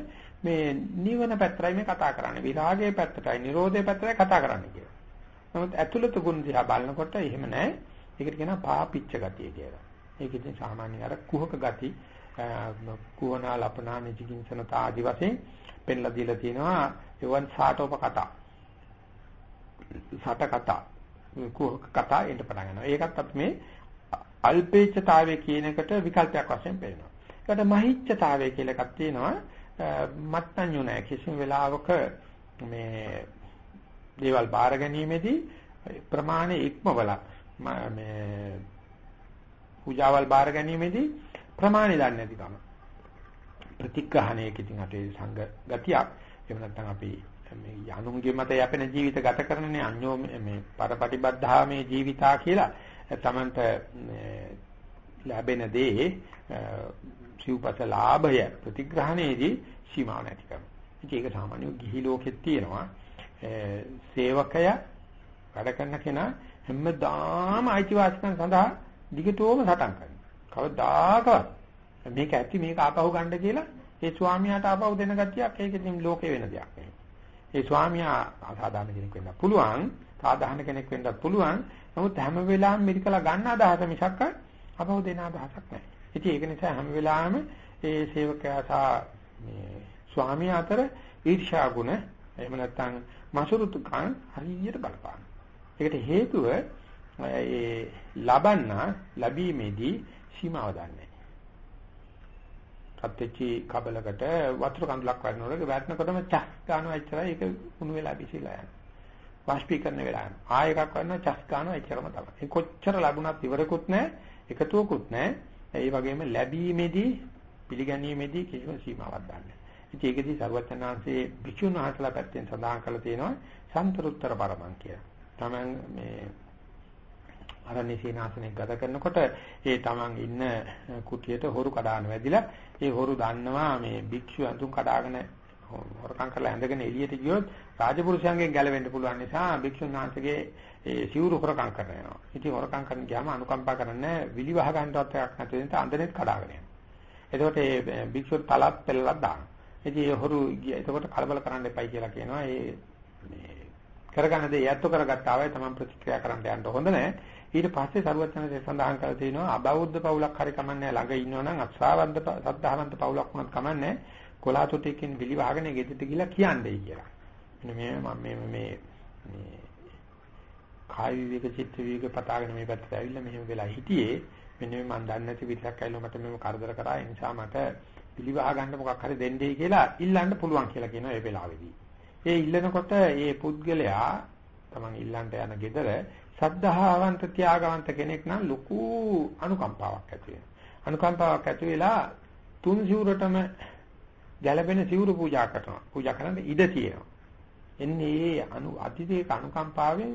මේ නිවන පැත්තයි මේ කතා කරන්නේ. විරාගයේ පැත්තටයි නිරෝධයේ පැත්තටයි කතා කරන්නේ කියලා. නමුත් ඇතුළත ගුණ දිහා බලනකොට එහෙම නැහැ. ඒකට කියනවා පාපිච්ච ගතිය කියලා. ඒක ඉතින් සාමාන්‍ය අර කුහක ගති කුවනා ලපනා නිචිකින්සන තාදි වශයෙන් පෙන්ලා දීලා තියෙනවා එවන් සාටෝප කතා. සට කතා. කුහක කතා එන්න පටන් ගන්නවා. ඒකත් අපි මේ අල්පේච්ඡතාවය කියන එකට විකල්පයක් වශයෙන් පෙන්නනවා. ඒකට මහිච්ඡතාවය කියලා එකක් තියෙනවා. මත්ඤ්‍යු නැහැ කිසිම වෙලාවක මේ දේවල් බාර ගැනීමේදී ප්‍රමාණය ඉක්මවලා මේ පූජාවල් බාර ගැනීමේදී ප්‍රමාණය දන්නේ නැතිකම ප්‍රතිග්‍රහණයක ඉතින් අපේ සංඝ ගතියක්. එහෙම නැත්නම් අපි මේ යනුන්ගේ මත යැපෙන ජීවිත ගත කරනනේ අන්‍යෝ මේ පරපටිබද්ධා මේ ජීවිතා කියලා තමන්ට ලැබෙන දේ සිව්පස ලාභය ප්‍රතිග්‍රහණයේදී සීමා නැති කරනවා. ඉතින් ඒක සාමාන්‍යව ගිහි ලෝකෙත් තියෙනවා. සේවකය වැඩ කරන කෙනා හැමදාම අයිතිවාසිකම් සඳහා දිගටම සටන් කරනවා. කවදාකවත් මේක ඇති මේක ආපහු ගන්න කියලා ඒ ස්වාමියාට ආපහු දෙන ගතියක් ඒක ඉතින් ලෝකේ වෙන දෙයක් නෙවෙයි. ඒ ස්වාමියා අසාධාරණ කෙනෙක් වෙන්න පුළුවන්, සාධාරණ කෙනෙක් වෙන්නත් පුළුවන්. නමුත් හැම වෙලාවෙම මිරිකලා ගන්න අදහස මිසක් ආපහු දෙන අදහසක් නැහැ. ඉතින් ඒක නිසා හැම වෙලාවෙම ඒ සේවකයා සහ මේ ස්වාමියා අතර ඊර්ෂ්‍යා ගුණ එහෙම නැත්නම් මසුරුතුකම් හරියට බලපාන. ඒකට හේතුව ඒ ලබන්න ලැබීමේදී සීමාව දන්නේ. සත්‍ච්චි කබලකට වතුර කඳුලක් වරිනකොට වැටෙනකොටම චස් ගන්නවා එච්චරයි ඒක උණු වෙලා බිසිලා යනවා. වාෂ්පීකරණ වෙලා යනවා. ආය එකක් වරිනවා චස් ගන්නවා එච්චරම තමයි. ඒ කොච්චර ලැබුණත් ඉවරකුත් නැහැ, එකතුවකුත් නැහැ. ඒ වගේම ලැබීමේදී පිළිගැනීමේදී කිසිම සීමාවක් දන්නේ ඉතින් ඒකෙදී සර්වචනාංශයේ භික්ෂුන් වහන්සේලා පැත්තෙන් සඳහන් කරලා තියෙනවා සම්තරුත්තර පරමං කියලා. තමන් මේ අරණේ සීනාසනේ ගත කරනකොට ඒ තමන් ඉන්න කුටියට හොරු කඩාන වැදිලා ඒ හොරු දන්නවා මේ භික්ෂුව අඳුන් කඩාගෙන හොරකම් කරලා ඇඳගෙන එළියට ගියොත් රාජපුරුෂයන්ගෙන් ගැලවෙන්න පුළුවන් නිසා භික්ෂුන් වහන්සේගේ ඒ සිවුරු හොරකම් කරනවා. ඉතින් හොරකම් කරන ගියාම අනුකම්පා කරන්නේ විලි වහ ගන්නවත් එකක් නැති නිසා අඳනෙත් කඩාගෙන යනවා. එතකොට ඒ භික්ෂුව තලත් පෙළලක් දානවා. ඉතින් ඒ හොරු එතකොට කලබල කරන්න එපයි කියලා කියනවා. ඒ මේ කරගන්න දේ යැත්තු කරගත්තා වයි තමයි ප්‍රතික්‍රියා කරන්න යන්න හොඳ නැහැ. ඊට පස්සේ සරුවචනසේ සඳහන් කරලා තියෙනවා අබෞද්ධ පවුලක් හරි කමන්නේ ළඟ ඉන්නවනම් අස්සාවන්ත සද්ධාවන්ත පවුලක් වුණත් කමන්නේ කොලාතුටකින් විලි වහගෙන ගෙදරට ගිහිල්ලා කියන්නේ කියලා. මෙන්න මේ මම මේ මේ මේ කාය විවේක චිත්ත විවේක පතාගෙන මේ පැත්තට ඇවිල්ලා මෙහෙම වෙලා හිටියේ මෙන්න මේ මම දන්නේ නැති විදිහක් ඇවිල්ලා මට මේව කරදර කරා ඒ නිසා මට පිළිවහ ගන්න මොකක් හරි දෙන්නයි කියලා ඉල්ලන්න පුළුවන් කියලා කියනවා ඒ වෙලාවේදී. ඒ ඉල්ලනකොට ඒ පුද්ගලයා තමන් ඉල්ලන්ට යන ගෙදර සද්ධාවන්ත ත්‍යාගවන්ත කෙනෙක් නම් ලොකු අනුකම්පාවක් ඇති වෙනවා. අනුකම්පාවක් ඇති වෙලා තුන් සිවුරටම ගැළපෙන සිවුරු පූජා කරනවා. පූජා කරන්න ඉඩ තියෙනවා. එන්නේ අනු අතිදේක අනුකම්පාවෙන්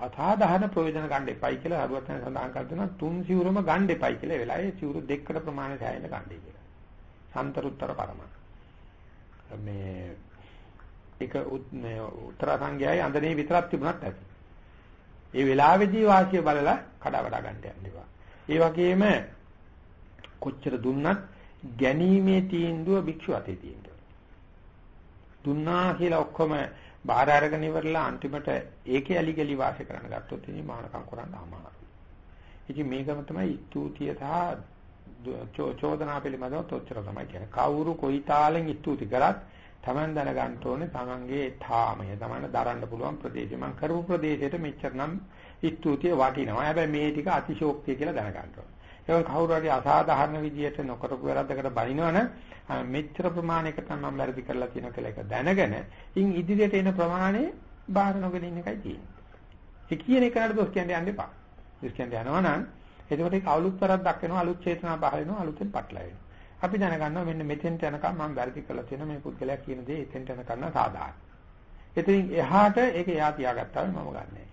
අසාධාරණ ප්‍රයෝජන ගන්න එපයි කියලා හරුවත් සඳහන් කර දෙනවා තුන් සිවුරම ගන්න එපයි කියලා වෙලාවේ සිවුරු දෙකකට ප්‍රමාණය සෑහෙන ගන්නයි කියලා. සන්තරුත්තර පරම. මේ එක උත්තර සංඝයායි අඳනේ විතරක් තිබුණත් ඇති. ඒ වෙලාවේදී වාසිය බලලා කඩා වඩා ගන්න යන්නවා. ඒ වගේම කොච්චර දුන්නත් ගැනීමේ තීන්දුව භික්ෂුව අතේ තියෙනවා. දුන්නා කියලා ඔක්කොම බාහිර අරගෙන ඉවරලා අන්තිමට ඒකේ ඇලි ගලි වාසය කරන්න ගත්තොත් ඉතින් මානකම් කරන්න අමාරුයි. ඉතින් මේකම තමයි ස්තුතිය සහ චෝදනා පිළිබඳව තොච්චර තමයි කියන්නේ. කවුරු කොයි තාලෙන් ස්තුති කරත් Taman දැනගන්න ඕනේ Tamanගේ ථාමය. Taman දරන්න පුළුවන් ප්‍රදේශය. මම කරපු ප්‍රදේශයට මෙච්චර නම් ස්තුතිය වටිනවා. හැබැයි මේ ටික අතිශෝක්තිය කියලා දැනගන්න ඕනේ. ඒක කවුරු හරි අසාධාරණ විදියට නොකරපු වැරද්දකට බනිනවනම් මෙච්චර ප්‍රමාණයකට මම වැරදි කරලා තියෙනවා කියලා එක දැනගෙන ඉන් ඉදිරියට එන ප්‍රමාණය බාහිර නොගෙන ඉන්න එකයි තියෙන්නේ. ඒ කියන එකට දොස් කියන්නේ යන්න එපා. දොස් කියන්නේ යනවා නම් එතකොට ඒක අලුත් වැරද්දක් වෙනවා අලුත් චේතනා පහල වෙනවා අලුතෙන් පටලැ වෙනවා. අපි දැනගන්නවා මෙන්න මෙතෙන්ට යනකම් මම වැරදි කරලා තියෙනවා මේ පුද්ගලයා කියන දේ එතෙන්ට යනකම් සාධාරණ. එතනින් එහාට ඒක එයා තියාගත්තා මම ගන්නෑ.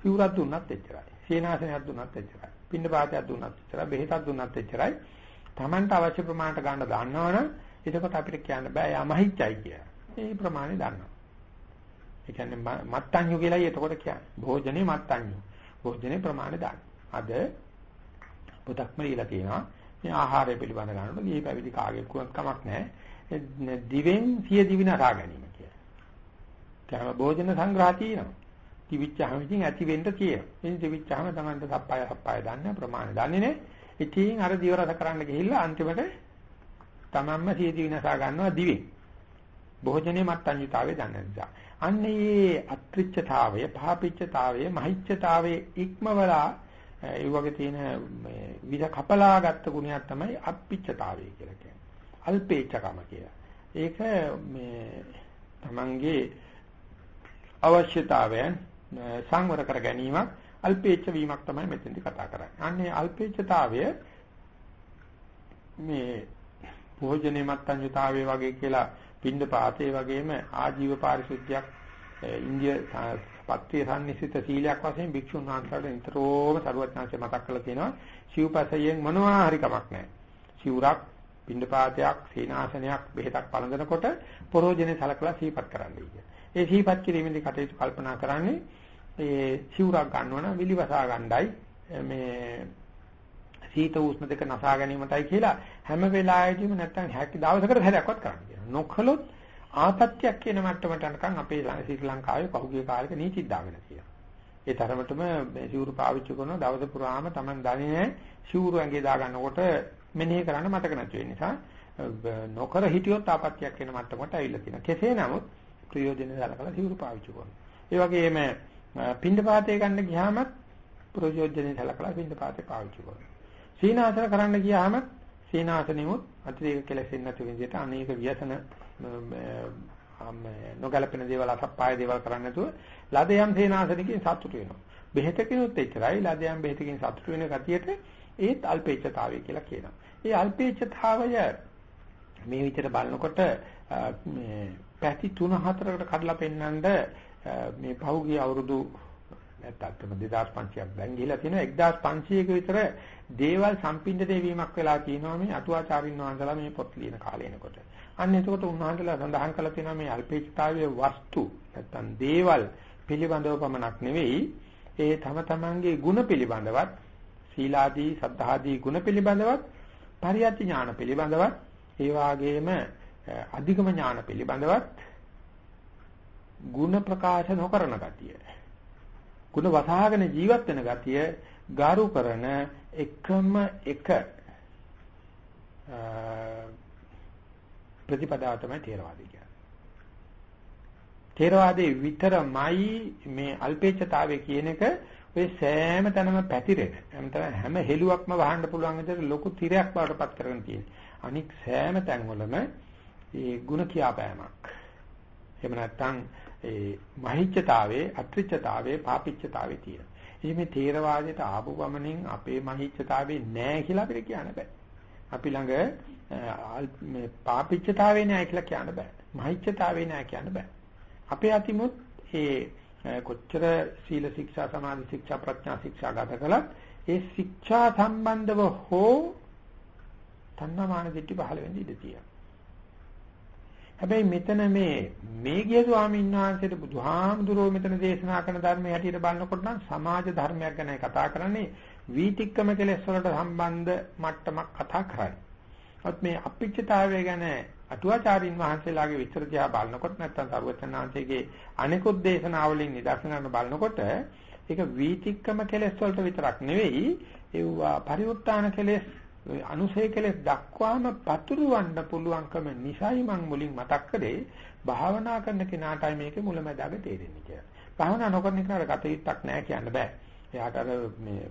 සිවුරක් දුන්නත් එච්චරයි. සීනාසනයක් දුන්නත් එච්චරයි. පින්න පාතයක් දුන්නත් එච්චරයි. බෙහෙතක් දුන්නත් එච්චරයි. Tamanට අවශ්‍ය ප්‍රමාණයට ගන්න දන්නවනම් එතකොට අපිට කියන්න බෑ යා මහිච්චයි කියලා. මේ ප්‍රමාණය දන්නවා. ඒ කියන්නේ මත්ත්ඤ්ඤු කියලායි එතකොට කියන්නේ. භෝජනේ මත්ත්ඤ්ඤු. භෝජනේ ප්‍රමාණය දාන්න. අද පොතක්ම ලියලා තියෙනවා. මේ ආහාරය පිළිබඳ ගන්නකොට මේ පැවිදි කාගෙත් කමක් නැහැ. දිවෙන් සිය දිවි නසා ගැනීම කියලා. තමයි භෝජන සංග්‍රහ තියෙනවා. තිවිච්චාම ඉතින් ඇති වෙන්න තියෙනවා. ඉතින් තිවිච්චාම තමන්ට සප්පාය සප්පාය දන්නේ ප්‍රමාණය දන්නේ නැහැ. ඉතින් අර දිව රස කරන්න ගිහිල්ලා අන්තිමට තමන්ම සිය දිවි නසා ගන්නවා දිවෙන්. භෝජනේ මත්ඤ්‍යතාවය දන්න නිසා. අන්න ඒ අත්‍රිච්ඡතාවය, පාපිච්ඡතාවය, මහිච්ඡතාවයේ ඉක්මවලා ඒ වගේ තියෙන මේ විද කපලා ගත්ත ගුණයක් තමයි අප්පිච්චතාවය කියලා කියන්නේ. අල්පේච්ඡකම කියලා. ඒක මේ තමන්ගේ අවශ්‍යතාවයන් සංවර කර ගැනීමක් අල්පේච්ඡ වීමක් තමයි මෙතෙන්දි කතා කරන්නේ. අන්නේ අල්පේච්ඡතාවය මේ භෝජනේ මත්ඤ්‍යතාවය වගේ කියලා පින්ඳ පාතේ වගේම ආජීව පාරිශුද්ධයක් ඉන්දිය පත්‍ය සම්නිසිත සීලයක් වශයෙන් භික්ෂුන් වහන්සේලාට නිතරම සරුවත්නාංශය මතක් කරලා තියෙනවා සිව්පසයෙන් මොනවා හරි කමක් නැහැ. සිවුරක්, පින්ඩපාතයක්, සීනාසනයක්, බෙහෙතක් පළඳනකොට පරෝජනේ සලකලා සීපත් කරන්නයි කියන්නේ. ඒ සීපත් කිරීමේදී කටයුතු කල්පනා කරන්නේ ඒ සිවුරක් ගන්නවනම් විලිවසා ගණ්ඩායි මේ සීත උෂ්ණ දෙක නසා ගැනීමටයි කියලා හැම වෙලාවෙදිම නැත්තම් හැකි දවසකට හැරයක්වත් කරන්න කියනවා. නොකළොත් ආපත්‍යක් කියන මට්ටමට යනකම් අපේ ශ්‍රී ලංකාවේ පහුගිය කාලෙක නීතිත් දාගෙන තියෙනවා. ඒ තරමටම මේ සිවුරු පාවිච්චි කරන දවස පුරාම Taman දන්නේ සිවුරු ඇඟේ දා ගන්නකොට මෙනෙහි කරන්න මතක නැති වෙන නිසා නොකර හිටියොත් ආපත්‍යක් වෙන මට්ටමට ඇවිල්ලා තියෙනවා. කෙසේ නමුත් ප්‍රයෝජන සලකලා සිවුරු පාවිච්චි කරනවා. ඒ වගේම පින්ඩපාතේ ගන්න ගියාමත් ප්‍රයෝජනෙ සලකලා පින්ඩපාතේ පාවිච්චි කරනවා. සීනාසන කරන්න ගියාම සීනාසනෙමුත් අතිරේක කෙලෙසෙන්නේ නැති විදිහට අනේක ව්‍යසන නොගැලපෙන දේවල් අසප්පාය දේවල් කරන්නේ නැතුව ලදයන් සේනාසනකින් සතුටු වෙනවා. බෙහෙතකිනුත් එච්චරයි ලදයන් බෙහෙතකින් සතුටු වෙන ගතියට ඒත් අල්පේච්ඡතාවය කියලා කියනවා. ඒ අල්පේච්ඡතාවය මේ විදිහට බලනකොට මේ පැති 3-4කට කඩලා පෙන්නඳ මේ පහුගිය අවුරුදු නැත්තම් 2500ක් දැන් ගිහිලා තියෙනවා 1500ක විතර දේවල් සම්පින්දණය වීමක් වෙලා තියෙනවා මේ අටුවාචාරින් වහන්සලා මේ පොත් ලියන කාලේ එනකොට. අන්න එතකොට උන්වහන්සේලා සඳහන් කළා තියෙනවා මේ අල්පේච්ඡතාවයේ වස්තු නැත්තම් දේවල් පිළිබඳව පමණක් නෙවෙයි ඒ තම තමන්ගේ ಗುಣ පිළිබඳවත් සීලාදී සද්ධාදී ಗುಣ පිළිබඳවත් පරියත්ති ඥාන පිළිබඳවත් ඒ වාගේම අධිගම ඥාන පිළිබඳවත් ಗುಣ ප්‍රකාශ නොකරන ගතිය. ಗುಣ වසහාගෙන ජීවත් වෙන ගතිය ගාරු කරන එකම එක ප්‍රතිපදාව තමයි තේරවාදී කියන්නේ. තේරවාදයේ විතරමයි මේ අල්පේච්ඡතාවය කියන එක ඔය සෑම තැනම පැතිරෙන. හැමතැන හැම හෙළුවක්ම වහන්න පුළුවන් විදිහට ලොකු තිරයක් බවටපත් කරගෙන තියෙනවා. අනික් සෑම තැන්වලම ඒ ಗುಣ කියාපෑමක්. එහෙම නැත්නම් ඒ මහිච්ඡතාවේ, අත්‍රිච්ඡතාවේ, පාපිච්ඡතාවේ තියෙනවා. ඉතින් මේ තේරවාදයට ආපු ගමනින් අපේ මහිච්ඡතාවේ නැහැ කියලා අපිට කියන්න බෑ. අපි ළඟ මේ පාපිච්ඡතාවේ නැහැ කියලා කියන්න බෑ. මහිච්ඡතාවේ නැහැ කියන්න බෑ. අපේ අතිමුත් ඒ කොච්චර සීල ශික්ෂා සමාධි ශික්ෂා ප්‍රඥා ශික්ෂා ගත කළත් ඒ ශික්ෂා සම්බන්ධව හෝ තණ්හාමාන දිට්ඨි පහළ වෙන්න ඉඩ තියෙනවා. හැබැයි මෙතන මේ මේගිය ස්වාමීන් වහන්සේට බුදුහාමුදුරුවෝ මෙතන දේශනා කරන ධර්මයේ හැටියට බලනකොට නම් සමාජ ධර්මයක් ගැන කතා කරන්නේ වීතික්කම කෙලෙස් වලට සම්බන්ධ මට්ටමක් කතා කරන්නේ. ඔත් මේ අපිච්චතාවය ගැන අටුවාචාරින් වහන්සේලාගේ විස්තර දිහා බලනකොට නැත්නම් සරුවචනාංශයේ අනිකුත් දේශනාවලින් නිදර්ශන බලනකොට ඒක වීතික්කම කෙලෙස් වලට විතරක් නෙවෙයි ඒවා පරිඋත්තාන කෙලෙස් අනුසය කෙලෙස් දක්වාම පතුරවන්න පුළුවන්කම නිසයි මම මුලින් මතක් කරේ භාවනා කරන කෙනාටයි මේකේ මුලැමැදාග තේරෙන්නේ කියලා. භාවනා නොකරන කෙනාට ගතියක් නැහැ කියන්න බෑ. එයාට අර මේ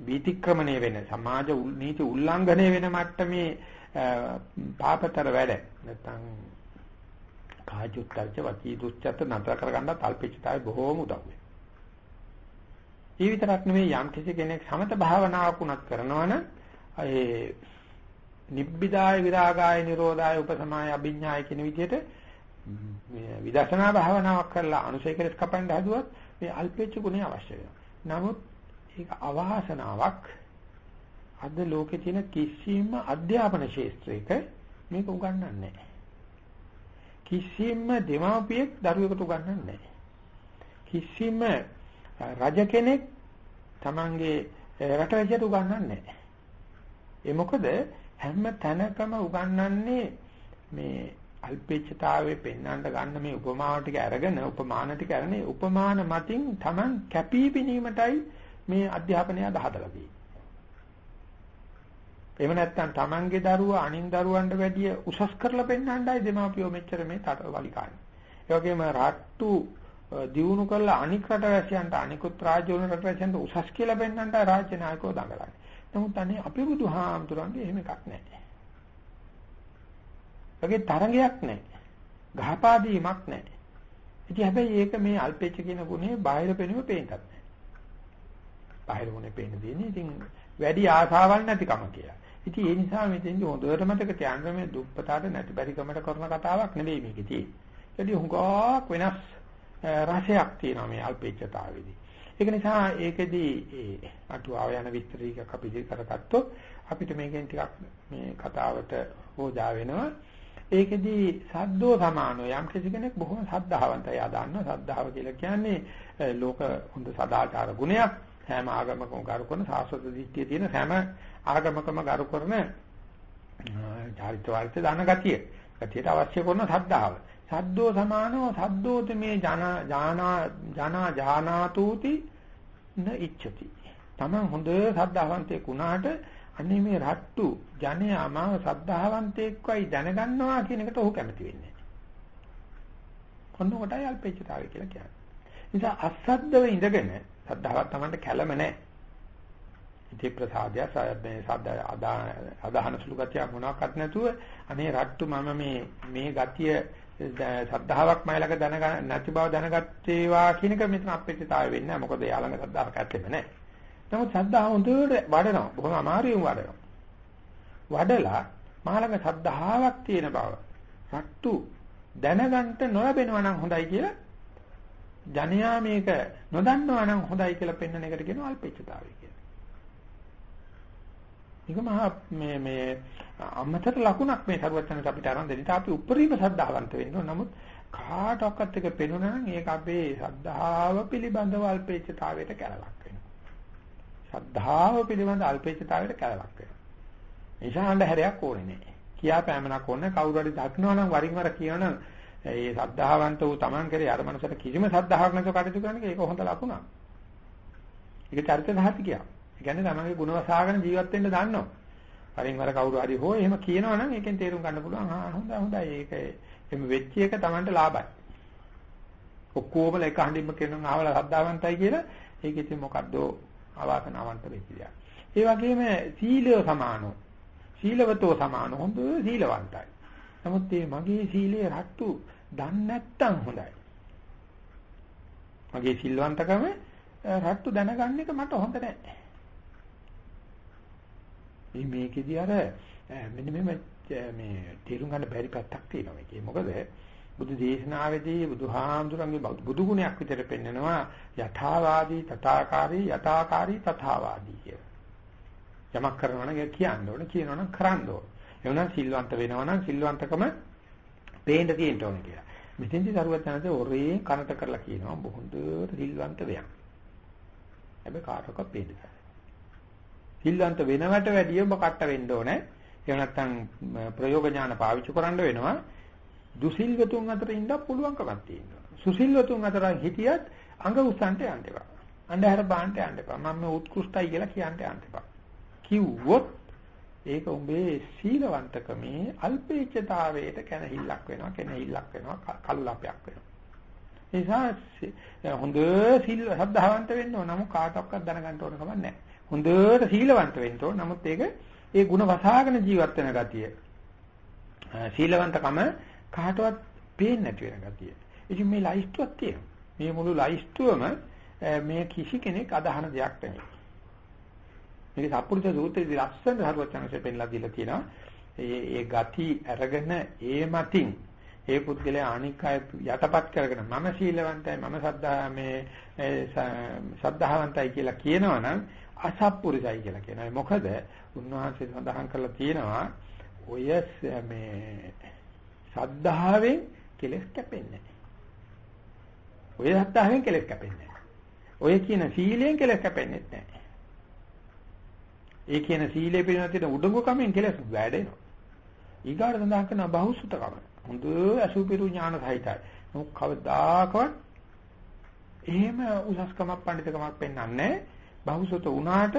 වීතික්‍රමණය වෙන සමාජ නීති උල්ලංඝනය වෙන මට්ටමේ පාපතර වැඩ නැත්නම් කාජුත්තරච වචී දුච්චත නතර කරගන්නත් අල්පෙච්චතාවය බොහෝම උදව් වෙනවා. ඒ විතරක් නෙවෙයි යම් කිසි කෙනෙක් සමත භාවනාවක් උනත් කරනවනම් ඒ නිබ්බිදාය විරාගාය නිරෝධාය උපසමාය අභිඥාය කියන විදිහට විදර්ශනා භාවනාවක් කරලා අනුසය කෙලස් කපන්න හදුවත් මේ අල්පෙච්ච ගුණය අවශ්‍ය වෙනවා. නමුත් ඒක අවාසනාවක් අද ලෝකේ තියෙන කිසිම අධ්‍යාපන ශාස්ත්‍රයක මේක උගන්වන්නේ නැහැ. කිසිම දෙමාපියෙක් දරුවෙකුට උගන්වන්නේ නැහැ. කිසිම රජ කෙනෙක් Tamange රටවැසියට උගන්වන්නේ නැහැ. ඒ මොකද හැම තැනකම උගන්වන්නේ මේ අල්පේච්ඡතාවයේ පෙන්වන්න ගන්න මේ උපමාව ටික අරගෙන උපමාන ටික අරගෙන උපමාන මතින් Taman කැපී පෙනීමටයි මේ අධ්‍යාපනය හදලා තියෙන්නේ. එහෙම නැත්නම් Tamanගේ දරුවා අනින් දරුවන්ට වැඩිය උසස් කරලා පෙන්වන්නයි දෙමාපියෝ මෙච්චර මේ තට වලිකාන්නේ. ඒ වගේම රට්ටු දියුණු කරලා අනික් රටවැසියන්ට අනිකුත් රාජ්‍ය වල රටවැසියන්ට උසස් කියලා පෙන්වන්නයි රාජ්‍ය නායකයෝ දඟලන්නේ. නමුත් අනේ අපේ බුදුහාමුදුරන්ගේ එහෙම එකක් නැහැ. වගේ තරංගයක් නැහැ. ගහපාදීමක් නැහැ. ඉතින් හැබැයි ඒක මේ අල්පෙච්ච කියන ගුණේ බාහිර පෙනුම පේන්නත් නැහැ. බාහිර ගුණේ පේන්න දෙන්නේ ඉතින් වැඩි ආසාවක් නැතිකම කියලා. ඉතින් ඒ නිසා මෙතෙන්දි හොඳට මතක තියාගන්න මේ දුප්පතාට නැති බැරිකමට කරන කතාවක් නෙවෙයි මේකේ තියෙන්නේ. ඒකදී හුඟක් වෙනස් රසයක් තියෙනවා මේ අල්පෙච්චතාවේදී. ඒක නිසා ඒකෙදී ඒ අටුවාව යන විස්තර ටිකක් අපි ඉදිරි කරගත්තොත් අපිට මේකෙන් ටිකක් මේ කතාවට හොදා වෙනවා. ඒකෙදී සද්දෝ සමානෝ යම් කිසි කෙනෙක් බොහොම සද්ධාවන්තයි ආදන්න සද්ධාව කියලා කියන්නේ ලෝක හොඳ සදාචාර ගුණයක් හැම ආගමකම ගරු කරන සාස්වත දිට්ඨිය තියෙන හැම ආගමකම ගරු කරන චාරිත්‍ර වාර්ථ දාන ගතිය. ගතියට අවශ්‍ය කරන සද්ධාව. සද්දෝ සමානෝ සද්දෝත මේ ජන ජානා ජනා ජානාතුති න ඉච්ඡති. තමන් හොඳ සද්ධාවන්තයෙක් වුණාට අනේ මේ රට්ටු ජනයා මාව සද්ධාවන්තයෙක්වයි දැනගන්නවා කියන එකට ඔහු කැමති වෙන්නේ නැහැ. කොන්න කොටයි අල්පේච්ඡතාවය කියලා කියන්නේ. නිසා අසද්දව ඉඳගෙන සද්ධාවක් Tamanට කැළම නැහැ. ඉති ප්‍රසාදය මේ සද්ද අදාහන සුළු ගතිය මොනවාක්වත් නැතුව අනේ රට්ටු මම මේ මේ ගතිය සද්ධාාවක් මයි ළඟ දැනගන්න නැති බව දැනගත්තේවා කියන එක මෙතන අපේක්ෂිතාවය වෙන්නේ නැහැ. මොකද එයා ළඟ සද්ධාාවක් ඇත්තෙම නැහැ. නමුත් සද්ධාව හොඳට වඩනවා. බොහොම අමාරුවෙන් වඩනවා. වඩලා මා ළඟ සද්ධාාවක් තියෙන බව රට්ටු දැනගන්න නොලැබෙනවා නම් හොඳයි කියලා ජනයා මේක නොදන්නවා නම් හොඳයි කියලා පෙන්වන එකට කියනවා අල්පේච්ඡතාවය කියලා. ඒක මහා මේ මේ අමතර ලකුණක් මේ සරුවචනට අපිට අරන් දෙන්න. අපි උපරිම ශ්‍රද්ධාවන්ත වෙන්න ඕන. නමුත් කාටවත් එක පෙනුනා නම් ඒක අපේ ශ්‍රද්ධාව පිළිබඳව අල්පේච්ඡතාවයට කැලලක් වෙනවා. ශ්‍රද්ධාව පිළිබඳ අල්පේච්ඡතාවයට කැලලක් වෙනවා. නිසා අන්ධහැරයක් ඕනේ නෑ. කියා පෑමනක් ඕනේ කවුරු හරි දක්නවා නම් වරින් වර කියනනම් ඒ ශ්‍රද්ධාවන්ත වූ Taman කරේ අර මනසට කිසිම ශ්‍රද්ධාවක් නැතුව කටයුතු කරන එක ඒක හොඳ ලකුණක්. ඒක චරිත සහතිකයක්. ඒ කියන්නේ තමන්ගේ ගුණ වසහාගෙන ජීවත් වෙන්න දන්නවා. වරින් වර කවුරු හරි හෝ එහෙම කියනවා නම් ඒකෙන් තේරුම් ගන්න පුළුවන් ආ හොඳයි හොඳයි ඒක එමෙ වෙච්ච එක තමන්ට ලාභයි. ඔක්කොම එක හඬින්ම කියනවා ආවල ශ්‍රද්ධාවන්තයි කියලා ඒක ඉතින් මොකද්ද අවාසනාවන්ත වෙච්ච දෙයක්. ඒ වගේම සීලය සමානෝ සීලවතෝ සමාන හොඳ සීලවන්තයි. නමුත් මේ මගේ සීලයේ රට්ටු දන්නේ නැත්තම් හොඳයි. මගේ සිල්වන්තකම රට්ටු දැනගන්න එක මට හොඳ නැහැ. මේ මේකෙදි අර මෙන්න මෙහෙම මේ තේරුම් ගන්න බැරි පැත්තක් තියෙනවා මේකේ. මොකද බුදු දේශනාවේදී බුදුහාමුදුරන්ගේ බුදු ගුණයක් විතර පෙන්නනවා යථාවාදී තථාකාරී යථාකාරී තථාවාදී කියලා. යමක් කරනවා නම් ඒක කියන්න ඕනේ කියනවා නම් කරන්න ඕනේ. එවනම් සිල්වන්ත වෙනවා නම් සිල්වන්තකම පේන්න තියෙන්න ඕනේ කියලා. මෙතෙන්දී දරුවත් යනදී ඔරේ කනට කරලා කියනවා බොහොඳට සිල්වන්ත වෙයක්. හැබැයි කාටවත් පේන්නේ සිල්වන්ත වෙනවට වැඩිය ඔබ කට්ට වෙන්න ඕනේ. එහෙම නැත්නම් ප්‍රයෝග ඥාන පාවිච්චි කරන්න වෙනවා. දුසිල්වතුන් අතර ඉන්න පුළුවන්කමක් තියෙනවා. සුසිල්වතුන් අතර හිටියත් අඟ උස්සන්ට යන්න එපා. අන්ධහර බාන්ට යන්න එපා. මම මේ උත්කෘෂ්ටයි කියලා කියන්න යන්න එපා. කිව්වොත් ඒක උඹේ සීලවන්තකමේ අල්පේච්ඡතාවයට කැනහිල්ලක් වෙනවා. කැනහිල්ලක් වෙනවා. කලුලපයක් වෙනවා. ඒ නිසා හොඳ සීල ශ්‍රද්ධාවන්ත වෙන්න ඕන. නමුත් කාටවත් දැනගන්න ඕන කමක් නැහැ. හොඳට සීලවන්ත වෙන්න ඕන. නමුත් ඒක ඒ ಗುಣ වසහාගෙන ජීවත් වෙන ගතිය. සීලවන්තකම කාටවත් පේන්නේ නැති වෙන ගතිය. ඉතින් මේ ලයිස්තුවක් තියෙනවා. මේ මුළු ලයිස්තුවම මේ කිසි කෙනෙක් අදහන දෙයක් නෙවෙයි. මේක සප්පුරුෂ සූත්‍රයේදී ලස්සන හරවචනසේ පෙන්ලා දීලා තියෙනවා. ඒ ඒ ගති අරගෙන ඒ මතින් ඒ පුද්ගලයා අනික් අය යටපත් කරගෙන මම සීලවන්තයි මම සද්ධා මේ සද්ධාවන්තයි කියලා කියනවනම් අසත්පුරුෂයි කියලා කියනවා. මොකද උන්වහන්සේ සඳහන් කරලා තියෙනවා ඔය මේ සද්ධාවෙන් කෙලස් කැපෙන්නේ ඔය සද්ධාවෙන් කෙලස් කැපෙන්නේ ඔය කියන සීලයෙන් කෙලස් කැපෙන්නේ නැහැ. ඒ කියන සීලේ පිළිබඳ තියෙන උඩඟුකමෙන් කෙලස් වැඩෙනවා. ඊගාට සඳහන් කරන බහුසුතකම. හොඳ අසුපිරු ඥාන සහිතයි. මොක කවදාකවත් එහෙම උසස්කමක් පඬිතකමක් පෙන්වන්නේ නැහැ. බහුසුත වුණාට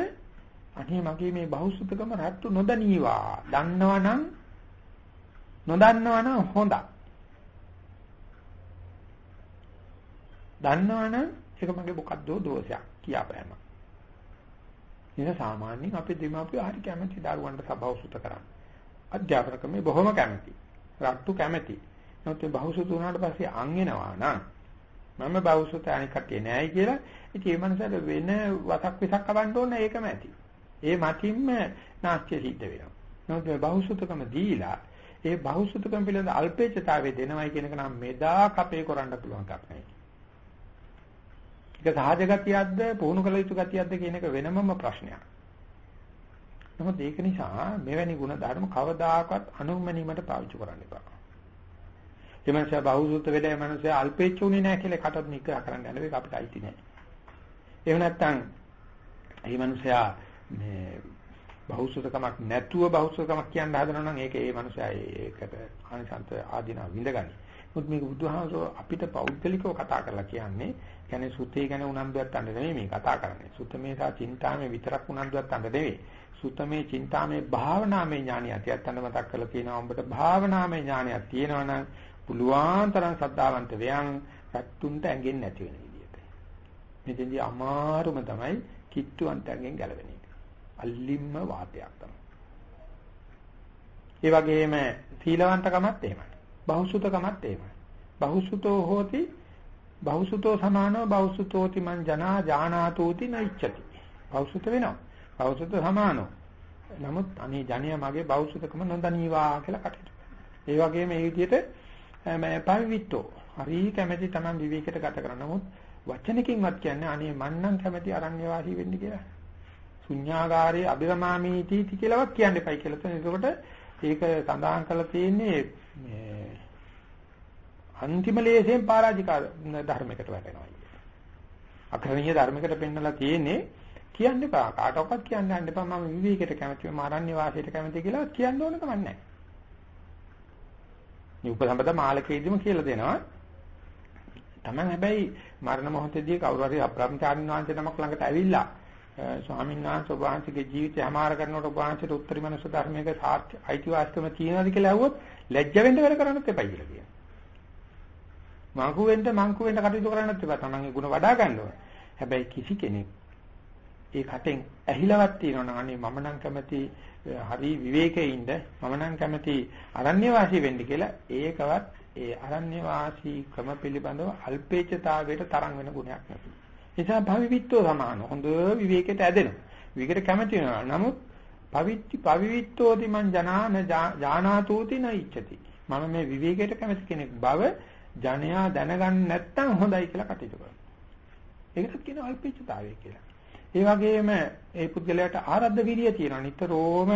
අනේ මගේ මේ බහුසුතකම රැත්තු නොදනීවා. දන්නවනම් නොදන්නවනම් හොඳයි. දන්නවනම් ඒක මගේ මොකද්ද දෝෂයක් කියාපෑම. ඉතින් සාමාන්‍යයෙන් අපේ දෙමාපියෝ හරි කැමති දරුවන්ට සබවසුත කරන්න. අධ්‍යාපනකමේ බොහොම කැමති. රට්ටු කැමති. නමුත් මේ බහුසුත වුණාට පස්සේ අන් වෙනවා නම් මම බෞසුත අනික් කට්ටිය නෑයි කියලා. ඉතින් මේ මනසට වෙන වතක් විසක් කවන්න ඕනේ ඒකම ඇති. ඒ මතින්ම නාස්ත්‍ය සිද්ධ වෙනවා. නමුත් මේ බෞසුතකම දීලා ඒ බෞසුතකම පිළිබඳ අල්පේච්ඡතාවය දෙනවයි කියන එක නම් මෙදා කපේ කරන්න පුළුවන් එකක් නෙවෙයි. ඒක සහජ ගතියක්ද පුහුණු කළ යුතු ගතියක්ද කියන එක වෙනමම ප්‍රශ්නයක්. නමුත් ඒක නිසා මෙවැනි ಗುಣ ධර්ම කවදාකවත් අනුමැනීමට පාවිච්චි කරන්න එපා. ඒ මනුස්සයා බහුසුත වෙලේ මනුස්සයා අල්පේච්චුනේ නැහැ කියලා කටත් නිග්‍රහ කරන්න යන එක අපිට අයිති නැහැ. එහෙම නැත්නම් මේ මනුස්සයා මේ බහුසුතකමක් නැතුව බහුසුතකමක් කියන්න හදනවා නම් ඒක ඒ මනුස්සයා ඒකට ආනිසන්ත ආදීන විඳගනි. මුත් මේක බුදුහාමසෝ අපිට පෞද්ගලිකව කතා කරලා කියන්නේ කියන්නේ සුත්තේ ගැන උනන්දුවක් ගන්න නෙමෙයි මේ කතා කරන්නේ. සුත්තමේ සහ චින්තාමේ විතරක් උනන්දුවක් ගන්න නෙවෙයි. සුත්තමේ චින්තාමේ භාවනාමේ ඥානිය තියත්තන්න මතක් කරලා තියෙනවා. උඹට භාවනාමේ ඥානයක් තියෙනවනම් පුළුවන් තරම් සද්ධාවන්ත වෙයන් සත්තුන්ට ඇඟෙන්නේ නැති වෙන විදියට. මෙතෙන්දී අමාරුම තමයි කිට්ටුවන්තයෙන් ගැලවෙන එක. අල්ලිම්ම වාතයක් තමයි. ඒ වගේම සීලවන්තකමත් එහෙමයි. බහුසුතකමත් එහෙමයි. බහුසුතෝ හෝති බහුසුතෝ සමානෝ බහුසුතෝති මං ජනා ජානාතෝති නයිච්ඡති. බහුසුත වෙනවා. බහුසුත සමානෝ. නමුත් අනේ ජනිය මගේ බහුසුතකම නොදනීවා කියලා කටයුතු. ඒ වගේම මේ විදිහට පවිවිත්තෝ හරි කැමැති Taman විවේකයට ගත කරන නමුත් වචනකින්වත් කියන්නේ අනේ මන්නම් කැමැති අරණ්‍ය වාසී වෙන්න කියලා. ශුන්‍යාගාරයේ අබිරමාමීති කියලාවත් කියන්න එපයි කියලා තන. එතකොට ඒක සඳහන් කරලා තියෙන්නේ මේ අන්තිම ලේසයෙන් පරාජිකා ධර්මයකට වැටෙනවා කියන්නේ. අක්‍රමීය ධර්මයකට පෙන්නලා තියෙන්නේ කියන්න එපා. කාටවත් කියන්න යන්න එපා. මම විවේකයට කැමතියි, මම ආරණ්‍ය වාසයට කැමතියි කියලා කියන්න ඕන කමක් නැහැ. මේ උපසම්පදා මාලකයේදීම කියලා දෙනවා. Taman හැබැයි මරණ මොහොතදී කවුරු හරි අප්‍රාප්තාරින් වහන්සේ නමක් ළඟට ඇවිල්ලා ස්වාමීන් වහන්සේ ඔබ වහන්සේගේ ජීවිතය හමාර කරනකොට ඔබ වහන්සේට උත්තරී මනස ධර්මයක සාර්ථක අයිතිවාසිකම තියෙනවද කියලා අහුවොත් ලැජ්ජ වෙන්න වැඩ කරන්නත් එපයි කියලා කියනවා. මංකු වෙන්න මංකු වෙන්න කටයුතු කරන්නත් එපා. තමන්ගේ ಗುಣ වඩා ගන්න ඕන. හැබැයි කිසි කෙනෙක් ඒ කටෙන් ඇහිලවත් තියෙනවා අනේ මම නම් කැමති හරි විවේකයේ ඉන්න මම නම් කැමති අරණ්‍ය වාසී වෙන්න කියලා ඒකවත් ඒ අරණ්‍ය වාසී ක්‍රම පිළිබඳව අල්පේච්ඡතාවයට තරම් වෙන ගුණයක් නැති. නිසා භවිවිත්තෝ සමාන හොඳ විවේකයට ඇදෙනවා. විවේකයට කැමති වෙනවා. නමුත් පවිච්චි පවිවිත්තෝති මං ජනාන ජානාතූති නයිච්ඡති. මම මේ විවේකයට කැමති කෙනෙක් බව ජනයා දැනගන්න නැත්තම් හොඳයි කියලා කටයුතු කරනවා. ඒකත් කියනවා අල්පේච්ඡතාවය කියලා. ඒ වගේම ඒ පුද්ගලයාට ආරද්ධ විරිය තියෙනවා. නිතරම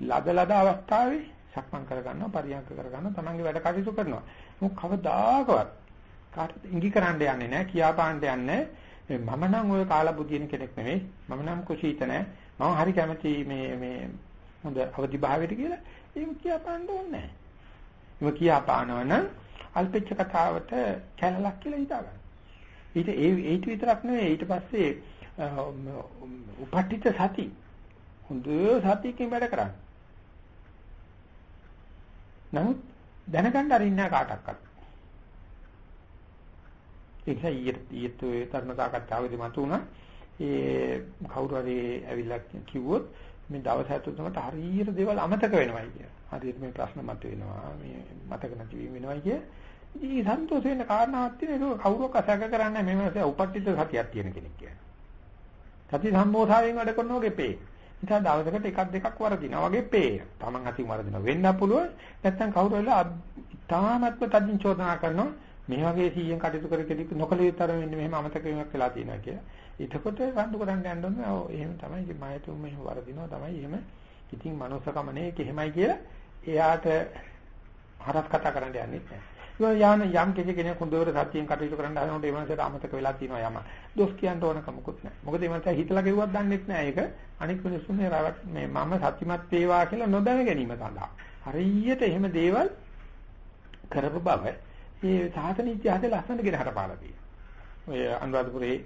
ලද ලද අවස්ථාවේ සක්මන් කරගන්නවා, පරියන්ක කරගන්නවා, තමන්ගේ වැඩ කටයුතු කරනවා. මොක කවදාකවත් කාටද ඉඟි කරන්න යන්නේ නැහැ, කියාපාන්න යන්නේ මම නම් ওই කාලබුද්ධියන කෙනෙක් නෙවෙයි. මම නම් කුසීත නැහැ. මම හරි කැමති මේ මේ හොඳ අවදි භාවයට කියලා ඒක කියාපාන්න ඕනේ නැහැ. ඒක කියාපානවා නම් අල්පෙච්ච කතාවට කැලලක් කියලා හිතාගන්න. ඊට ඒ ඊට විතරක් නෙවෙයි ඊට පස්සේ උපට්ඨිත සති හොඳ සතියකින් වැඩ කරන්නේ. නමුත් දැනගන්න අරින්න කාටක්වත්. ඒක ඊයේ ඊයේ තරණ සාකච්ඡාවේදී මතුණා ඒ කවුරු හරි ඇවිල්ලා කිව්වොත් මේ දවස් හැතුනකට හරියට දේවල් අමතක වෙනවයි කිය. හරියට මේ ප්‍රශ්න මතුවෙනවා මේ මතක නැති වීම වෙනවයි කිය. ඉතින් සන්තෝෂ වෙන කාරණාවක් තියෙන ඒක කවුරක් අසක කරන්නේ මේ මාසේ උපට්ඨිත සතියක් තියෙන කෙනෙක් කියන්නේ. සති සම්මෝධාවෙන් වැඩ කරනවා වගේ පේ. ඉතින් දවසකට එකක් දෙකක් වරදිනවා වගේ පේ. Taman අතින් වරදිනවා වෙන්න පුළුවන්. නැත්නම් කවුරු වෙලා තාමත්ම තදින් චෝදනා කරනවා මේ වගේ සීයෙන් කටයුතු කර කෙනෙක් නොකල යුතර වෙන්නේ මෙහෙම අමතක වීමක් වෙලා තියෙනවා කියලා. එතකොට රණ්ඩු කරන්න යන්න ඕනේ. ඔව් එහෙම තමයි ඉතින් මයතුම් මෙහෙම වරදිනවා තමයි එහෙම. ඉතින් මනුස්සකම නේ ඒක එහෙමයි කියලා එයාට හරස් කතා කරන්න යන්නේ නැහැ. යාන යම් කෙනෙක් හොඳට සත්‍යයෙන් කටයුතු කරන්න හදනකොට ඒ මනසට අමතක වෙලා තියෙනවා යම. දොස් කියන්න ඕන කමකුත් නැහැ. මොකද ඒ මනස හිතලා ගෙවුවක් දන්නෙත් නැහැ ඒක. අනික් මිනිස්සුනේ රවත් මේ මම සත්‍යමත් වේවා කියලා නොදැන ගැනීම සඳහා. හරියට එහෙම දේවල් කරපු බව මේ සාසන ඉතිහාසයේ ලස්සනට ගෙනහට පාලා තියෙනවා. ඔය අනුරාධපුරේ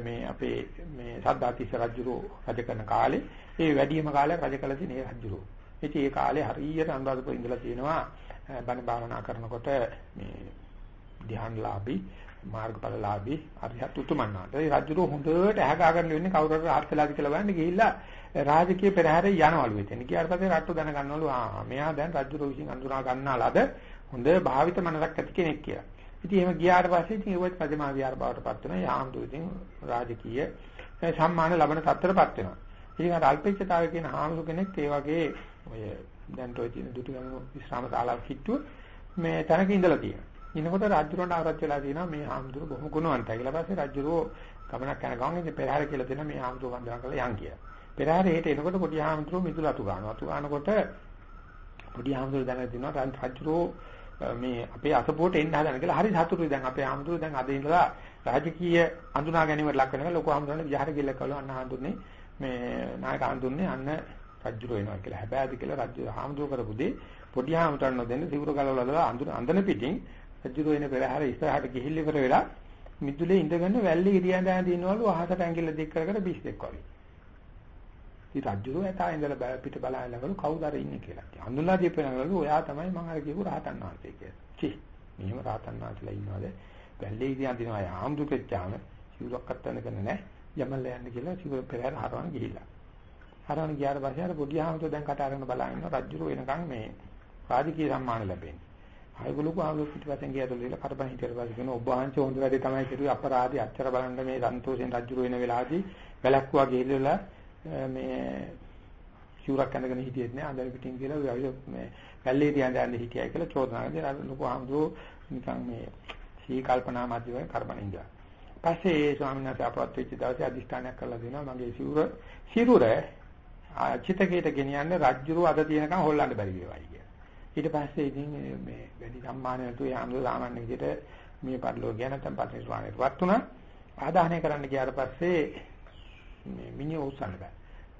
මේ අපේ මේ සද්දාතිස්ස රජුරෝ රජ කරන කාලේ ඒ වැඩිම කාලයක් රජ කළ තියෙන ඒ රජුරෝ. ඉතින් ඒ කාලේ හරියට අනුරාධපුර ඉඳලා තියෙනවා බණ භාවනා කරනකොට මේ ධ්‍යානලාභී මාර්ගඵලලාභී අරිහත් උතුමන්නාට ඒ රජුරෝ හොඳට ඇහගාගෙන ඉන්නේ කවුරු හරි ආර්ථලාද කියලා බලන්න ගිහිල්ලා රාජකීය පෙරහැරේ යනවලු එතන. ඊට පස්සේ රට්ටු දැනගන්නවලු ආ මෙයා දැන් රජුරෝ විසින් අඳුනා ගන්නාලාද හොඳ භාවිත මනසක් ඇති කෙනෙක් කියලා. ඉතින් එහෙම ගියාට පස්සේ ඉතින් ඒවත් පදමා විහාර බවට පත් වෙනවා. යාම්තු ඉතින් රාජකීය සම්මාන ලබන තත්ත්වයටපත් වෙනවා. ඉතින් අර අල්පේච්ඡතාවය කියන හාමුදුර කෙනෙක් ඒ වගේ ඔය දැන් toy තියෙන දුටුගැමුණු විශ්‍රාම ශාලාව කිට්ටුව මේ තැනක ඉඳලා තියෙනවා. ඉන්නකොට රාජ්‍යරවන්ට ආරච්චි වෙලා තියෙනවා මේ හාමුදුර බොහොම ගුණවන්තයි කියලා. පස්සේ රාජ්‍යරෝ ගමනක් යන ගමන් ඉතින් පෙරහැර කියලා දෙනවා මේ හාමුදුර වන්දනා කරලා යන් කියලා. පෙරහැර හෙට එනකොට පොඩි හාමුදුරුවෝ මිදුල අතු ගන්නවා. අතු ගන්නකොට පොඩි හාමුදුරුවෝ දැනගෙන තිනවා රාජ්‍යරෝ මේ අපේ අසපුවට එන්න හදන කියලා හරි සතුටුයි දැන් අපේ හාමුදුරුවෝ දැන් අද ඉඳලා රාජකීය අඳුනා ගැනීමට ලක් වෙනවා ලොකු හාමුදුරනේ විහාර ගිල්ල කළා අන්න හාමුදුරනේ මේ නායක හාමුදුරනේ අන්න රජුර වෙනවා කියලා. හැබැයිද කියලා රජු හාමුදුරුවෝ කරපු දේ පොඩි හාමුදුරන් නොදෙන්න සිවුර ගලවලා දාලා අඳුන අඳන පිටින් රජුර වෙන පෙරහැර ඉස්සරහට ගිහිල්ල ඉවර වෙලා මිදුලේ ඉඳගෙන වැල්ලේ ඉරියන් දැන දිනවලු අහසට ඇඟිල්ල දික් කර කර බිස්ෙක් වගේ. ඉතින් රජුරෝ ඇතා ඉඳලා පිට බලනලගලු කවුද අර ඉන්නේ කියලා. අඳුනලා දීපනගලු ඔයා තමයි මම අර කියපු රහතන් වහන්සේ කියලා. චි මෙහෙම රහතන් වහන්සේලා ඉන්නවද? වැල්ලේ ඉරියන් දිනවා යාම්දු පෙච්චාම සිවුරක් අත්තන කරන නැහැ. යමල්ල යන්න කියලා සිවුර පෙරහැර හරවන ගිහිල්ලා. හරවන ගියාට පස්සේ අර පොඩි ආමතුරු දැන් කට අරගෙන බලන රජුරෝ වෙනකන් මේ රාජකීය සම්මාන ලැබෙන්නේ. ආයගොල්ලෝ ආවෝ පිටපතෙන් ගියතොල ඉල කරපන් හිටියට පස්සේ කියන ඔබ වහන්සේ හොඳ වැඩේ තමයි කරුවේ අපරාධي අච්චර බලන්න මේ සන්තෝෂෙන් රජුරෝ වෙන වෙලාවදී වැලක්කුවා ගිහිල්ලා මේ සිවුරක් අඳගෙන හිටියෙත් නෑ අඳන පිටින් කියලා මේ වැල්ලේ තියන් යන්නේ හිටියයි කියලා චෝදනා කරලා අර ලොකු ආමතුරු නිකන් මේ සී කල්පනා මැදිව කරබනින්දා. පස්සේ ඒ ස්වාමීන් වහන්සේ අපවත් වෙච්ච දවසේ අදිෂ්ඨානයක් කරලා දෙනවා මගේ සිවුර සිරුර චිතකයට ගෙනියන්න රජ්ජුරුව අද තියෙනකන් හොල්ලන්න බැරි වේවයි කියලා. ඊට පස්සේ ඉතින් මේ වැඩි සම්මාන නැතුව යාමද සාමාන්‍ය විදිහට මේ පරිලෝක ගැන නැත්නම් පරිනිර්වාණයට වත් උනා. ආදාහනය කරන්න ගියාට පස්සේ මේ මිනිහ උස්සන්න බෑ.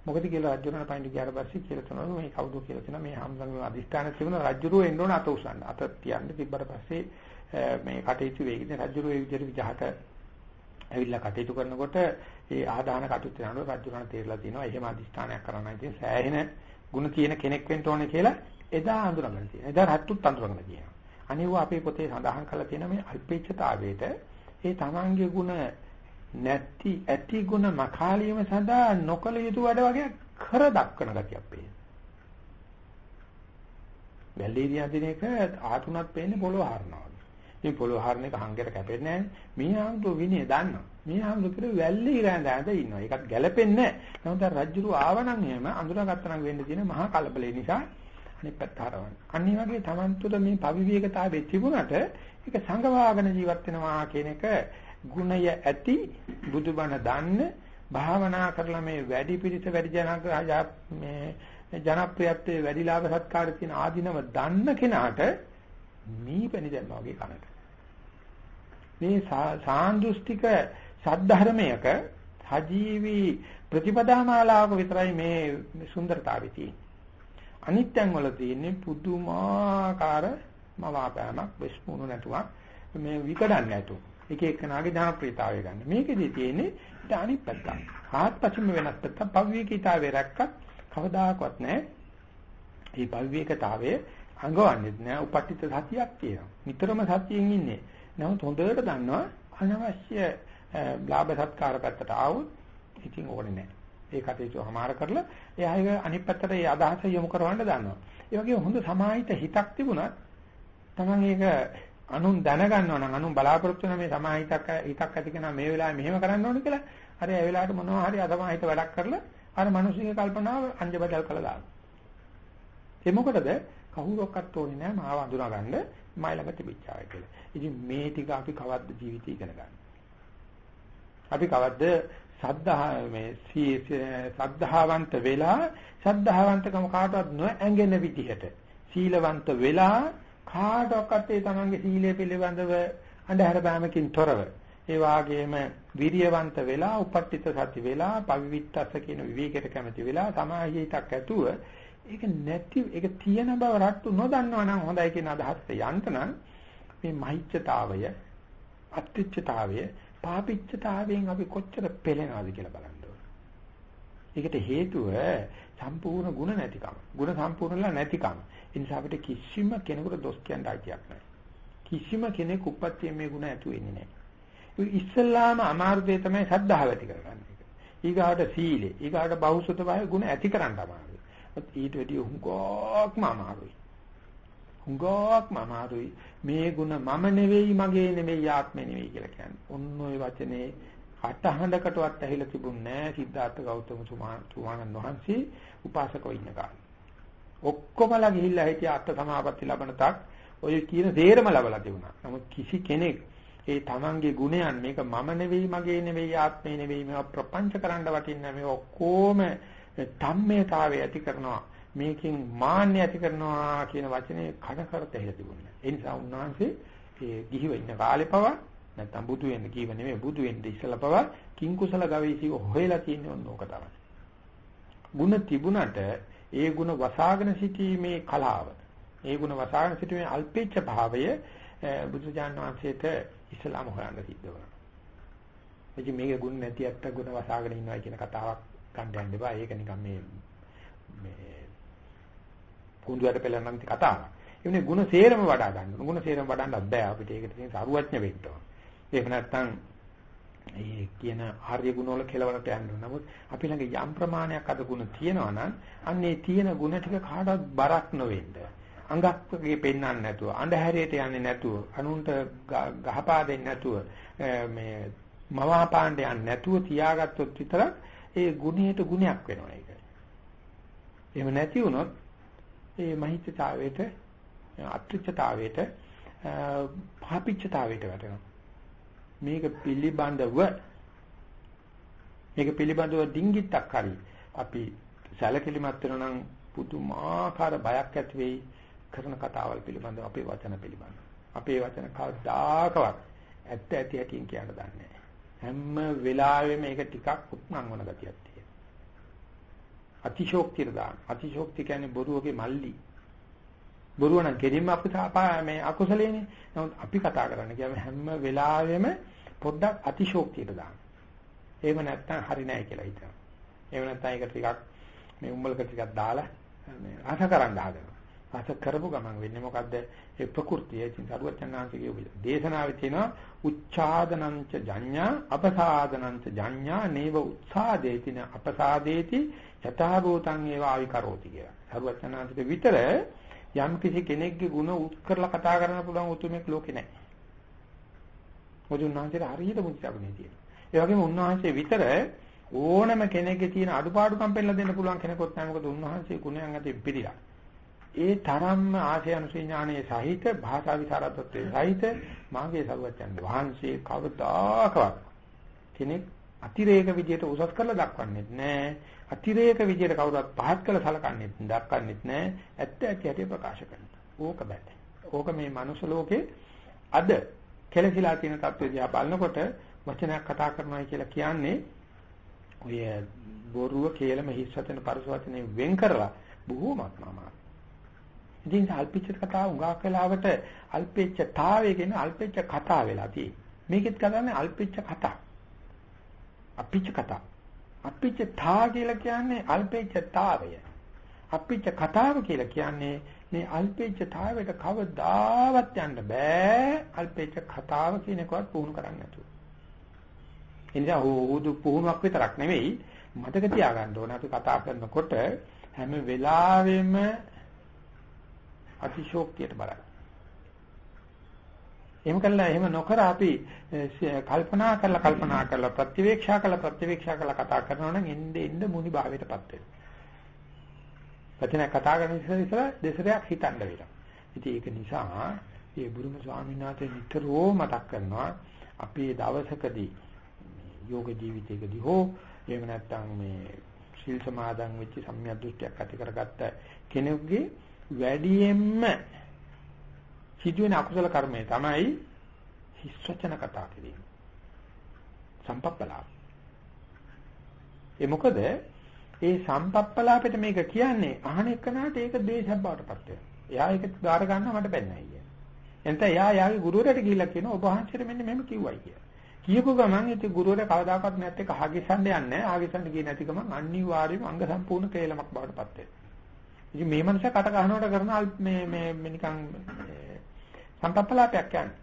මොකද කියලා රජුරණ පයින් ගියාට පස්සේ කියලා තනවලු මේ කවුද කියලා තියෙනවා මේ හම්සංගේ අදිස්ථාන තිබුණ රජුරුව එන්න ඕන අත උස්සන්න. අත තියන්න තිබ්බට පස්සේ මේ කටයුතු වෙයිද රජුරුව ඒ විදිහට විජහට ඇවිල්ලා කටයුතු කරනකොට ඒ ආදාන කටයුතු කරනකොට රජුරණ තේරලා තිනවා එහෙම අදිස්ථානයක් කරන්න ඉතින් සෑහෙන ಗುಣ තියෙන කෙනෙක් වෙන්න ඕනේ කියලා එදා අඳුරගෙන තියෙනවා. එදා රත්තුත් අඳුරගෙන තියෙනවා. අනිව අපේ පොතේ සඳහන් කරලා තියෙන මේ අල්පේච්ඡතාවයට ඒ තමන්ගේ ಗುಣ නැති ඇති ಗುಣ මකාලියම සඳහා නොකල යුතු වැඩ වගේ කර දක්වන ගතියක් පේනවා. වැල්ලේදී අදින එක ආතුණක් පේන්නේ පොළොව හරනවා. මේ පොළොව හරන එක හංගෙට කැපෙන්නේ නැහැ. මේ ආම්තු විනය දන්නවා. මේ ආම්තු කියලා වැල්ලේ ඉරඳ ඇඳ ඉන්නවා. ඒකත් ගැලපෙන්නේ නැහැ. නමුත් රජ්ජුරු ආවනම් එහෙම අඳුරගත්තා නම් වෙන්න තියෙන මහා කලබලේ නිසා අනිත් පැත්ත හරවන්න. අනිත් වගේ Taman තුළ මේ පවිවේකතාවයේ තිබුණට ඒක සංගවාගෙන ජීවත් වෙනවා කියන එක ගුණය ඇති බුදුබණ දන්න භාවනා කරලා මේ වැඩි පිළිස වැඩි ජනග්‍රහ මේ ජනප්‍රියත්වයේ වැඩි ලාභ සත්කාර තියෙන ආධිනව දන්න කෙනාට මීපැණි දැම්මා වගේ කනට මේ සාන්දෘෂ්ටික සද්ධර්මයක සජීවී ප්‍රතිපදාමාලාවක විතරයි මේ සුන්දරතාවය තියෙන්නේ අනිත්යන් වල තියෙන්නේ පුදුමාකාර මවාපෑමක් වෙස්මුණු නැතුවක් මේ විකඩන්නේ නැතු. එක එකනාගේ ජනප්‍රියතාවය ගන්න. මේකෙදි තියෙන්නේ ඊට අනිත් පැත්ත. ආත්පසින්ම වෙනස් පැත්ත පවිවේකීතාවය රැක්කත් කවදාකවත් නැහැ. මේ පවිවේකතාවයේ අඟවන්නේ නැහැ. උපට්ඨිත සතියක් තියෙනවා. නිතරම සතියෙන් ඉන්නේ. නමුත් හොඳට දන්නවා අනවශ්‍ය ලාභ සත්කාර පැත්තට ආවොත් ඉතින් ඕනේ නැහැ. ඒ කටයුතු හමාර කරලා එයා ඒක අනිත් පැත්තට ඒ අදහස යොමු කරවන්න දන්නවා. ඒ වගේ හොඳ සමාහිත හිතක් තිබුණත් තමන් ඒක අනුන් දැනගන්නවා නම් අනුන් බලාපොරොත්තු වෙන මේ සමාහිතක් හිතක් ඇති කෙනා මේ වෙලාවේ මෙහෙම කරන්න ඕනේ කියලා හරි ඒ වෙලාවට මොනවා හරි අසමාහිත වැඩක් කරලා අර මිනිස්සුගේ කල්පනාව අංජබදල් කළා දානවා. ඒ මොකටද? කවුරක්වත් ඕනේ නැහැ මාව අඳුනා ගන්න මයි ළඟ තිබිච්චාය කියලා. ඉතින් මේ ටික අපි කවද්ද ජීවිතය ඉගෙන ගන්න. අපි කවද්ද සද්ධා මේ සද්ධාවන්ත වෙලා සද්ධාවන්තකම කාටවත් නොඇඟෙන විදිහට සීලවන්ත වෙලා කාටවත් ඒ තමන්ගේ සීලය පිළිබඳව අඳුර බෑමකින් තොරව ඒ වාගේම විරියවන්ත වෙලා උපට්ඨිත සති වෙලා පවිවිත්තස්ස කියන විවේකයට කැමති වෙලා සමාහිතක් ඇතුව ඒක නැති ඒක තියෙන බව රට්ටු නොදන්නවා නම් හොඳයි කියන අදහසට යන්න නම් මේ මහිච්ඡතාවය අත්‍ත්‍යතාවය පාපිච්චතාවයෙන් අපි කොච්චර පෙළෙනවද කියලා බලන්න ඕනේ. ඒකට හේතුව සම්පූර්ණ ಗುಣ නැතිකම. ಗುಣ සම්පූර්ණලා නැතිකම. ඒ නිසා අපිට කිසිම කෙනෙකුට දොස් කියන්න අයිතියක් නැහැ. කිසිම කෙනෙක් උපත්යෙන් මේ ಗುಣ ඇතු වෙන්නේ නැහැ. ඉස්සල්ලාම අමාරු දෙය තමයි සද්ධාව ඇති කරගන්නේ. ඊගාට සීලය, ඊගාට බෞසුත භාවය ගුණ ඇති කරන්න අමාරුයි. ඊට වැඩිය හුඟක්ම අමාරුයි. හුඟක්ම අමාරුයි. මේ ගුණ මම නෙවෙයි, මගේ නෙවෙයි, ආත්මෙ නෙවෙයි කියලා කියන්නේ. ඔන්න ඔය වචනේ අටහඬකටවත් ඇහිලා තිබුණේ නැහැ සිද්ධාර්ථ ගෞතම සුමානන් වහන්සේ උපාසකව ඉන්න කාලේ. ඔක්කොමලා ගිහිල්ලා හිටිය අට සමාපatti ලබන තක් ඔය කියන තේරම ලබලා තිබුණා. නමුත් කිසි කෙනෙක් ඒ තමන්ගේ ගුණයන් මේක මම නෙවෙයි මගේ නෙවෙයි ආත්මේ නෙවෙයි මේවා ප්‍රපංච කරන්න වටින්නේ මේ ඔක්කොම ධම්මේතාවය ඇති කරනවා. මේකෙන් මාන්නය ඇති කරනවා කියන වචනේ කඩ කරත හැලා තිබුණා. ඒ නිසා උන්වහන්සේ ඒ ගිහිව ඉන්න කාලේ පවා නැත්තම් බුදු වෙන්න කීව නෙමෙයි බුදු වෙන්න ඉස්සලා පවා කිං කුසල ගවේෂික හොයලා තියෙන ඕක තමයි. ಗುಣ තිබුණට ඒ ಗುಣ වසාගෙන සිටීමේ කලාව ඒ ಗುಣ වසාගෙන සිටීමේ අල්පේච්ඡ භාවය බුදුජාන විශ්වයට ඉස්ලාම හොයන්න සිද්ධ වෙනවා. ඉතින් මේකේ ගුණ නැති ඇත්ත ගුණ වසාගෙන ඉන්නවා කියන කතාවක් ගන්න යන්න එපා. ඒක නිකන් මේ මේ පුඳුරට පෙළනන් කතාවක්. එන්නේ ගුණ සේරම වඩා ගන්න. ගුණ සේරම වඩන්නත් බෑ. අපිට ඒකට තියෙන සරුවඥ වෙන්න ඕන. ඒක නැත්තම් ඒ කියන ආර්ය ගුණ වල කෙලවරට යන්න ඕන. නමුත් අපි ළඟ යම් ප්‍රමාණයක් අද ගුණ තියෙනවා නම් අන්න ඒ තියෙන ගුණ ටික කාටවත් බරක් නොවෙන්න. අඟක්ගේ පෙන්වන්න නැතුව, අඳුරේට යන්නේ නැතුව, අනුන්ට ගහපා දෙන්නේ නැතුව මේ මවාපාණ්ඩ යන්නේ නැතුව තියාගත්තොත් විතරක් ඒ ගුණයට ගුණයක් වෙනවා ඒක. එහෙම නැති වුණොත් ඒ මහිතතාවයට අත්‍රිච්ඡතාවයට පාපිච්ඡතාවයට වැටෙනවා. මේක පිළිබඳව මේක පිළිබඳව ඩිංගිත්තක් හරි අපි සැලකිලිමත් වෙනවා නම් පුදුමාකාර බයක් ඇති වෙයි කරන කතාවල් පිළිබඳව අපේ වචන පිළිබඳව. අපේ වචන කවදාකවත් ඇත්ත ඇති හැටින් කියන්න දන්නේ හැම වෙලාවෙම මේක ටිකක් උත්නම් වන ගතියක් තියෙනවා. අතිශෝක්තිය දාන. අතිශෝක්ති කියන්නේ බොරුවගේ මල්ලි. බොරුව නම් කෙලින්ම අපි මේ අකුසලේනේ. නමුත් අපි කතා කරන්නේ කියන්නේ හැම වෙලාවෙම පොඩ්ඩක් අතිශෝක්තියට දාන. එහෙම නැත්නම් හරි නෑ කියලා හිතනවා. එහෙම නැත්නම් ඒක ටිකක් මේ උම්මලක ටිකක් දාලා මේ රස කරන්න හදනවා. වාස කරපු ගමන් වෙන්නේ මොකද්ද? ඒ ප්‍රകൃතිය. ඉතින් සරුවචනාංශගේ දේශනාවේ තියෙනවා උච්ඡාදනංච ජඤ්ඤා අපසාදනංච ජඤ්ඤා නේව උත්සාදේතින අපසාදේති යථාභූතං ඒව ආවිකරෝති කියලා. සරුවචනාංශක විතර යම් කිසි කෙනෙක්ගේ ಗುಣ උත් කරලා කතා කරන්න පුළුවන් උතුමෙක් ලෝකේ නැහැ. මොකද උන්වහන්සේට හරියට මුචාගුණේ තියෙනවා. ඒ වගේම උන්වහන්සේ විතර ඕනම කෙනෙක්ගේ තියෙන අඩුපාඩුකම් පෙන්නලා දෙන්න පුළුවන් කෙනෙකුත් නැහැ. මොකද උන්වහන්සේ ගුණයන් අතරින් පිළිලා. ඒ තරම්ම ආශයනුසී ඥානයේ සහිත භාෂා විසරත්වයේ සහිත මාගේ සරුවචන් වහන්සේ කවදාකවත් කෙනෙක් අතිරේක විදියට උසස් කරලා දක්වන්නේ නැහැ. අතිරේක විදියට කවුරුත් පහත් කළ සලකන්නේ දක්වන්නේ නැහැ. ඇත්ත ඇති ඇති ප්‍රකාශ කරනවා. ඕක බෑ. ඕක මේ මනුස්ස ලෝකේ අද කෙලසිලා තියෙන තත්ත්වය දිහා බලනකොට වචනයක් කතා කරනවා කියලා කියන්නේ ඔය බොරුව කේලම හිස් වචන පරස වචනේ වෙන් කරලා බොහෝමත්ම අමාරුයි. ඉතින් අල්පිච්ච කතාව උගාක් වෙලාවට අල්පෙච්චතාවය කියන අල්පෙච්ච කතාව වෙලා තියෙන්නේ. මේකෙත් කරන්නේ අල්පෙච්ච කතා. අපිච්ච කතා. අපිච්ච තා කියලා කියන්නේ අල්පෙච්චතාවය. අපිච්ච කතාව කියලා කියන්නේ මේ අල්පෙච්චතාවයට කවදාවත් යන්න බෑ. අල්පෙච්ච කතාව කියන එකවත් පුහුණු කරන්න නැතුව. එනිසා හුදු පුහුණුවක් විතරක් නෙවෙයි මතක තියාගන්න ඕනේ අපි කතා කරනකොට හැම වෙලාවෙම අතිශෝක්තියට බරයි. එහෙම කළා එහෙම නොකර අපි කල්පනා කරලා කල්පනා කරලා ප්‍රතිවේක්ෂා කරලා ප්‍රතිවේක්ෂා කරලා කතා කරනවා නම් එnde එnde මුනි භාවයටපත් වෙනවා. වචන කතා කරන ඉස්සර ඉස්සර දෙසරයක් හිතන්න වෙනවා. ඉතින් ඒක නිසා මේ බුදුම ස්වාමීන් වහන්සේ නිතරම මතක් කරනවා අපේ දවසකදී යෝග ජීවිතයකදී හෝ එහෙම නැත්නම් මේ සීල් සමාදන් වෙච්ච සම්‍යක් දෘෂ්ටියක් ඇති කරගත්ත කෙනෙකුගේ වැඩියෙන්ම සිදුවෙන අකුසල කර්මය තමයි හිස් වචන කතා කිරීම. සම්පප්පලාප. ඒ මොකද ඒ සම්පප්පලාපෙට මේක කියන්නේ අහන එකනට ඒක දේශයක් බවට පත් වෙනවා. එයා ඒක ගාර ගන්නවා මට බැන්නයි කියන්නේ. එතන එයා යාගේ ගුරුවරයාට ගිහිල්ලා කියනවා ඔබ වහන්සේට මෙන්න මෙහෙම කිව්වයි කියලා. කියපු ගමන් ඉතින් ගුරුවරයා කවදාකවත් නැත් එක හාගෙසන්න යන්නේ නැහැ. හාගෙසන්න ගියේ නැති ගමන් අනිවාර්යයෙන්ම අංග සම්පූර්ණ කේලමක් බවට පත් වෙනවා. ඉතින් මේ මනුස්සයා කට ගන්නවට කරන මේ මේ නිකන් සම්පප්පලාපයක් යන්නේ.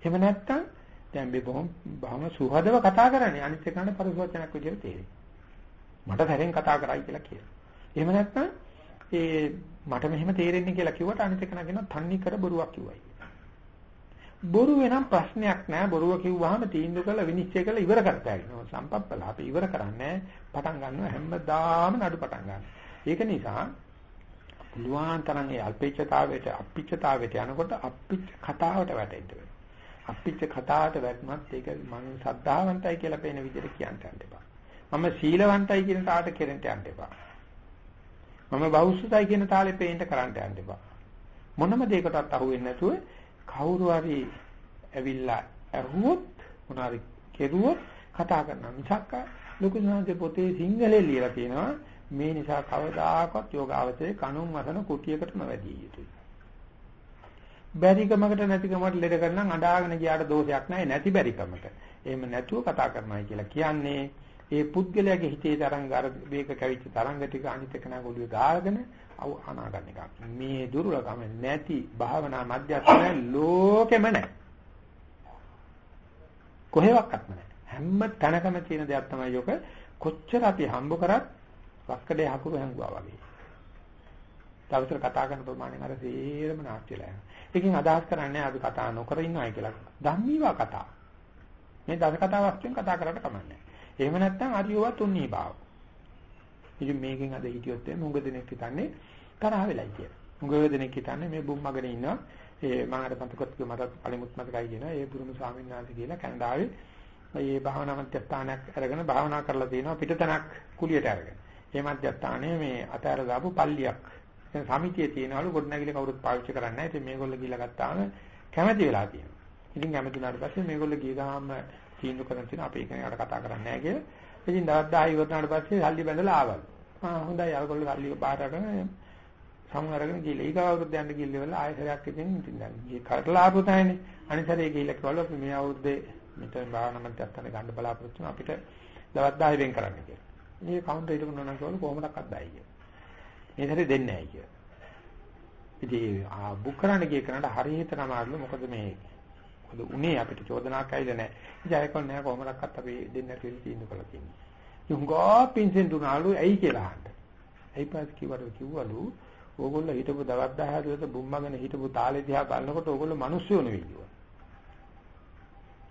එහෙම නැත්තම් දැන් මේ බොහොම බහම සුහදව කතා කරන්නේ අනිත් එකට පරිසවචනක් විදිහට තේරෙයි. මට සැරෙන් කතා කරයි කියලා කියනවා. එහෙම නැත්නම් ඒ මට මෙහෙම තේරෙන්නේ කියලා කිව්වට අනිත් එක නගෙන තන්නේ කර බොරුවක් කිව්වයි. බොරු වෙනම් ප්‍රශ්නයක් නෑ බොරුව කිව්වහම තීන්දුව කරලා විනිශ්චය කරලා ඉවර කරතයි. සම්පප්පලා අපි ඉවර කරන්නේ පටන් ගන්නවා හැමදාම නඩු පටන් ගන්නවා. ඒක නිසා පුළුවන් තරම් ඒ අල්පේච්ඡතාවයට අපිච්ඡතාවයට යනකොට අපිච්ච කතාවට වැටෙන්න වෙනවා. අපිච්ච කතාවට වැටුනත් ඒක මම සද්ධාවන්තයි කියලා පේන විදිහට කියන්න යන්න එපා. මම සීලවන්තයි කියන තාලට කෙරෙන්න යන්න එපා. මම බෞද්ධයි කියන තාලේ පේන්න කරන්න යන්න එපා. මොනම දෙයකටත් අහු වෙන්නේ නැතුව කවුරු හරි ඇවිල්ලා අහුවොත් මොනාරි කෙරුවොත් කතා කරනවා. මිසක් ලොකු සංහසේ පොතේ සිංහලේ ලියලා තියෙනවා මේ නිසා කවදාකවත් යෝගාවචරේ කණුන් වසන කුටියකට නොවැදී යුතුයි. බැරිකමකට නැතිකමකට ලෙඩ කරනම් අඬාගෙන ගියාට දෝෂයක් නැහැ නැති බැරිකමට. එහෙම නැතුව කතා කරනවායි කියලා කියන්නේ ඒ පුද්ගලයාගේ හිතේ තරංග අර වේග කැවිච්ච තරංග ටික අනිත් එක නා ගොළුවේ ගාගෙන අව අනාගන්න එකක්. මේ දුර්ලභම නැති භාවනා මධ්‍යස්ථාන ලෝකෙම නැහැ. කොහෙවත් නැහැ. හැම තැනකම තියෙන දෙයක් තමයි යෝක කොච්චර අපි හම්බ කරත් වක්කඩේ හකුරු හැංගුවා වගේ. දවසට කතා කරන ප්‍රමාණයෙන් අර සේරම නාස්තිලා යනවා. ඒකෙන් අදහස් කරන්නේ අපි කතා නොකර ඉන්නවයි කියලා. ධම්මීවා කතා. මේ දස කතා වස්තුවෙන් කතා කරලා කමන්නේ. එහෙම නැත්නම් අරියව තුන්නී භාව. ඉතින් මේකෙන් අද හිටියොත් මුඟ දෙනෙක් හිතන්නේ තරහ වෙලයි කියලා. මුඟ දෙනෙක් හිතන්නේ මේ බුම්මගෙන ඉන්නවා ඒ මම අර මතකත් මට කලිමුත් මතකයි කියන ඒ බුරුම ස්වාමීන් වහන්සේ කියලා කැනඩාවේ මේ භාවනා මධ්‍යස්ථානයක් අරගෙන භාවනා කරලා තියෙනවා පිටතනක් කුලියට අරගෙන. මේ මධ්‍යස්ථානයේ මේ අතර දාපු පල්ලියක් දැන් සමිතියේ තියනවලු ගොඩනැගිලි කවුරුත් පාවිච්චි කරන්නේ නැහැ. ඉතින් මේගොල්ලෝ ගිහලා ගත්තාම කැමැති වෙලා තියෙනවා. ඉතින් කැමැති වුණාට පස්සේ මේගොල්ලෝ ගිය ගාම තීන්දුව කරන් තියෙනවා අපි එකනකට කතා කරන්නේ නැහැ කියලා. ඉතින් දවස් 10 ඉවරනාට පස්සේ සල්ලි බැඳලා ආවලු. ආ හොඳයි අරගොල්ලෝ සල්ලි බාර අරගෙන සමු අරගෙන ගිහලා ඊගා අවුරුද්ද යන්න ගිහලා ආයෙසරයක් ඉතින් ඉතින් දැන් මේ කරලා ආපු තැනනේ. අනිසරේ ගිහලා කිව්වලු අපි මේ අවුරුද්දේ මෙතන භාවනා මන්ත්‍රයන් ගන්න බලාපොරොත්තු වෙනවා අපිට දවස් 10 වෙන් කරන්න කියලා. මේ කවුන්ටර් හිටපු නෝනා කිව්වලු කොහොමදක්වත් බෑ කියලා. මේ සැරේ දෙන්නේ නැහැ කියලා. ඉතින් ආ බුක් කරන්න ගිය කරාට හරියට නමාරලු මොකද මේ මොකද උනේ අපිට චෝදනාවක් ඇවිල්ලා නැහැ. ඉතින් අයකෝ නෑ කොහොමදක්වත් අපි දෙන්න කියලා තීන්දුව කළා කියන්නේ. ඉතින් හුඟා පින්සෙන් දුනාලු ඇයි කියලා අහන්න. ඇයි පාස් කිව්වට කිව්වලු ඕගොල්ලෝ හිටපු දවස් 10 ඇතුළත බුම්මගෙන හිටපු තාලේ දිහා බලනකොට ඕගොල්ලෝ මිනිස්සු නෙවෙයි කිව්වා.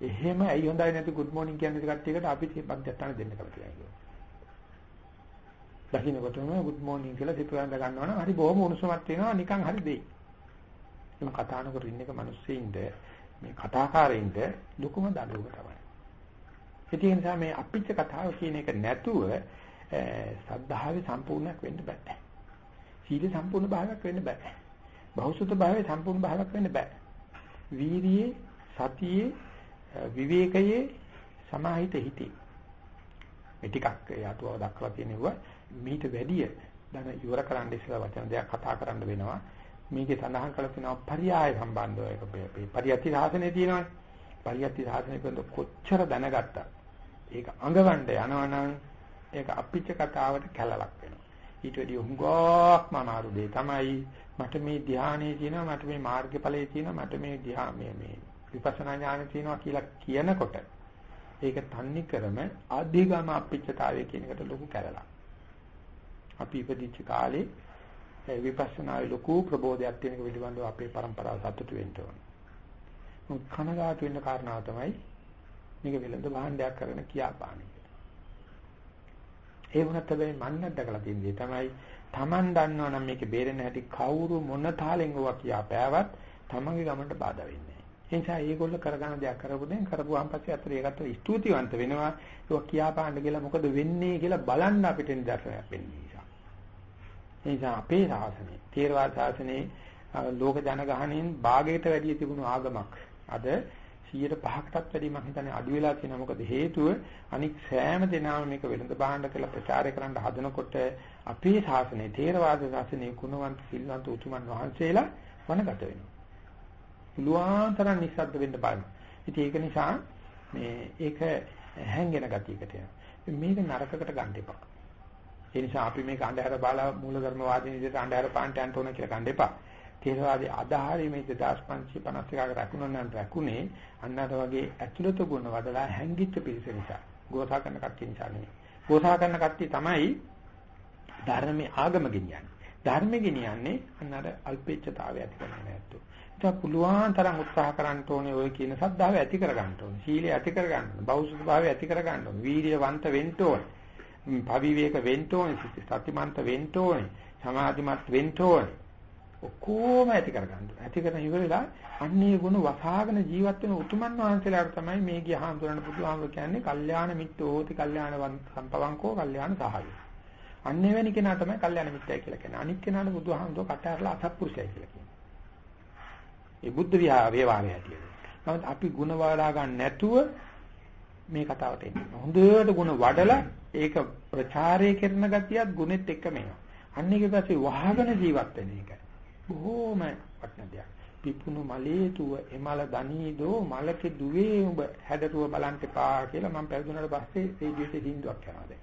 එහෙම ඇයි හොඳයි නැති good morning කියන්නේ කට්ටියකට අපි මධ්‍යස්ථාන දෙන්න කලින් කියනවා. දකින්නකොටම good morning කියලා සිතුවඳ ගන්නවා නම් හරි බොහොම උණුසුමක් තියෙනවා නිකන් හරි දෙයි. එහම කතා නොකර ඉන්න එක මිනිස්සෙින්ද මේ කතාකාරින්ද ලොකුම දඬුවම තමයි. ඒ නිසා මේ අපිච්ච කතාව කියන එක නැතුව සද්ධාවේ සම්පූර්ණයක් වෙන්න බෑ. සීල සම්පූර්ණ භාවයක් වෙන්න බෑ. බෞසුත භාවයේ සම්පූර්ණ භාවයක් වෙන්න බෑ. වීරියේ සතියේ විවේකයේ සමාහිත හිතේ මේ ටිකක් යතුව දක්වලා තියෙනවා මීට වැඩිය දැන් ඉවර කරන්න ඉස්සෙල්ලා වචන දෙයක් කතා කරන්න වෙනවා. මේකේ සඳහන් කරලා තියෙනවා පරියාය සම්බන්ධව ඒක මේ පරියත්ති සාසනේ තියෙනවානේ. පරියත්ති සාසනේ පිළිබඳ කොච්චර දැනගත්තා. ඒක අඟවන්න යනවනම් ඒක අපිච්ච කතාවට කැලලක් වෙනවා. ඊට වැඩිය හුඟක්ම අමාරු දෙය තමයි මට මේ ධානයේ තියෙනවා මට මේ මාර්ගඵලයේ තියෙනවා මට මේ ධ්‍යා මේ මේ විපස්සනා ඥානෙ තියෙනවා කියලා කියනකොට ඒක තන්නේ කරම අධිගම අපිච්චතාවය කියන එකට ලොකු කැලලක්. අපි ඉපදිච්ච කාලේ විපස්සනායේ ලොකු ප්‍රබෝධයක් තියෙනක පිළිබඳව අපේ પરම්පරාව සතුටු වෙන්න ඕන. මොකද කනගාටු වෙන්න කාරණාව තමයි මේක වෙලඳ භාණ්ඩයක් කරගෙන කියාපාන එක. ඒ වුණත් හැබැයි මන්න දැකලා තියෙන දේ තමයි Taman දන්නවා නම් මේක බේරෙන්න හැටි කවුරු මොන තාලෙන් ගුවා කියාපෑවත් තමන්ගේ ගමනට බාධා වෙන්නේ නැහැ. ඒ නිසා ඒගොල්ල කරගන්න දෙයක් කරපු දෙන් කරපුවාන් පස්සේ අතට ඒකට ස්තුතිවන්ත වෙනවා. ඒක කියාපාන්න කියලා මොකද වෙන්නේ කියලා බලන්න අපිට නිදර්ශනයක් වෙන්නේ. ඒ නිසා අපේ ශාසනය, තේරවාද ශාසනයේ ලෝක ජනගහණයෙන් භාගයට වැඩි තිබුණු ආගමක් අද 105කටත් වැඩි මම හිතන්නේ අඩු වෙලා තියෙනවා. මොකද හේතුව අනික් සෑම දෙනාම මේක වෙළඳ භාණ්ඩ කියලා ප්‍රචාරය කරන්න හදනකොට අපේ ශාසනය, තේරවාද ශාසනයේ ගුණවන්ත සිල්වන්ත උතුමන් වහන්සේලා වනගත වෙනවා. පුළුවන් තරම් නිස්සද්ද වෙන්න බලන්න. ඉතින් ඒක නිසා මේ ඒක හැංගෙන ගතියකට යනවා. මේක නරකකට ගන්න එපා. ඒ නිසා අපි මේක අන්ධහර බාලා මූලධර්මවාදී විදිහට අන්ධහර පාන්ට යන්න ඕන කියලා ගන්න එපා. තේරවාදී අදහරි මේ 2551ක රැකුණා නම් රැකුනේ අන්නතර වගේ ඇතුළත ගුණ වදලා හැංගිච්ච පිරිස නිසා. ගෝසා කරන කට්ටිය නිසා නෙවෙයි. ගෝසා කරන කට්ටිය තමයි ධර්මයේ ආගම ගෙනියන්නේ. ධර්ම ගෙනියන්නේ අන්නතර අල්පේච්ඡතාවය ඇති කරගෙන නැත්තු. ඒක පුළුවන් තරම් උත්සාහ කරන්න ඕනේ ඔය කියන සද්ධාව ඇති කර ගන්න ඕනේ. සීලය ඇති කර ගන්න ඕනේ. බෞද්ධ භාවය ඇති කර ගන්න ඕනේ. වීර්යවන්ත වෙන්න ඕනේ. පවිවේක වෙන්න ඕනේ සතිමන්ත වෙන්න ඕනේ සමාධිමත් වෙන්න ඕනේ ඔක්කොම ඇති කරගන්න. ඇති කරන ඉවරලා අන්නේ ගුණ වසහාගෙන ජීවත් වෙන උතුමන් වහන්සේලාට තමයි මේ ගිය හාමුදුරන බුදුහාමුදුර කියන්නේ කල්යාණ මිත්‍රෝති කල්යාණ සම්පවංකෝ කල්යාණ සහාය. අන්නේ වෙන කෙනා තමයි කල්යාණ මිත්‍රය කියලා කියන්නේ. අනිත් කෙනාට බුදුහාමුදුර කටහරලා අසත්පුරුෂය කියලා කියනවා. ඒ බුද්ධ විහාරයේ හැටියට. නමුත් අපි ಗುಣ වඩා ගන්න නැතුව මේ කතාවට එන්නේ. හොඳට ಗುಣ වඩලා ඒක ප්‍රචාරය කරන ගතියත් ගුණෙත් එක්කම එනවා. අන්න ඒක පස්සේ වහගෙන ජීවත් වෙන එක. බොහොම වටින දෙයක්. පිපුණු මලේ තුව එමල දනීදෝ මලක දුවේ උඹ හැඩරුව බලන්න එපා කියලා මම පැවිදුණාට පස්සේ රේඩියෝසේ හින්දුවක් කරනවා දැන්.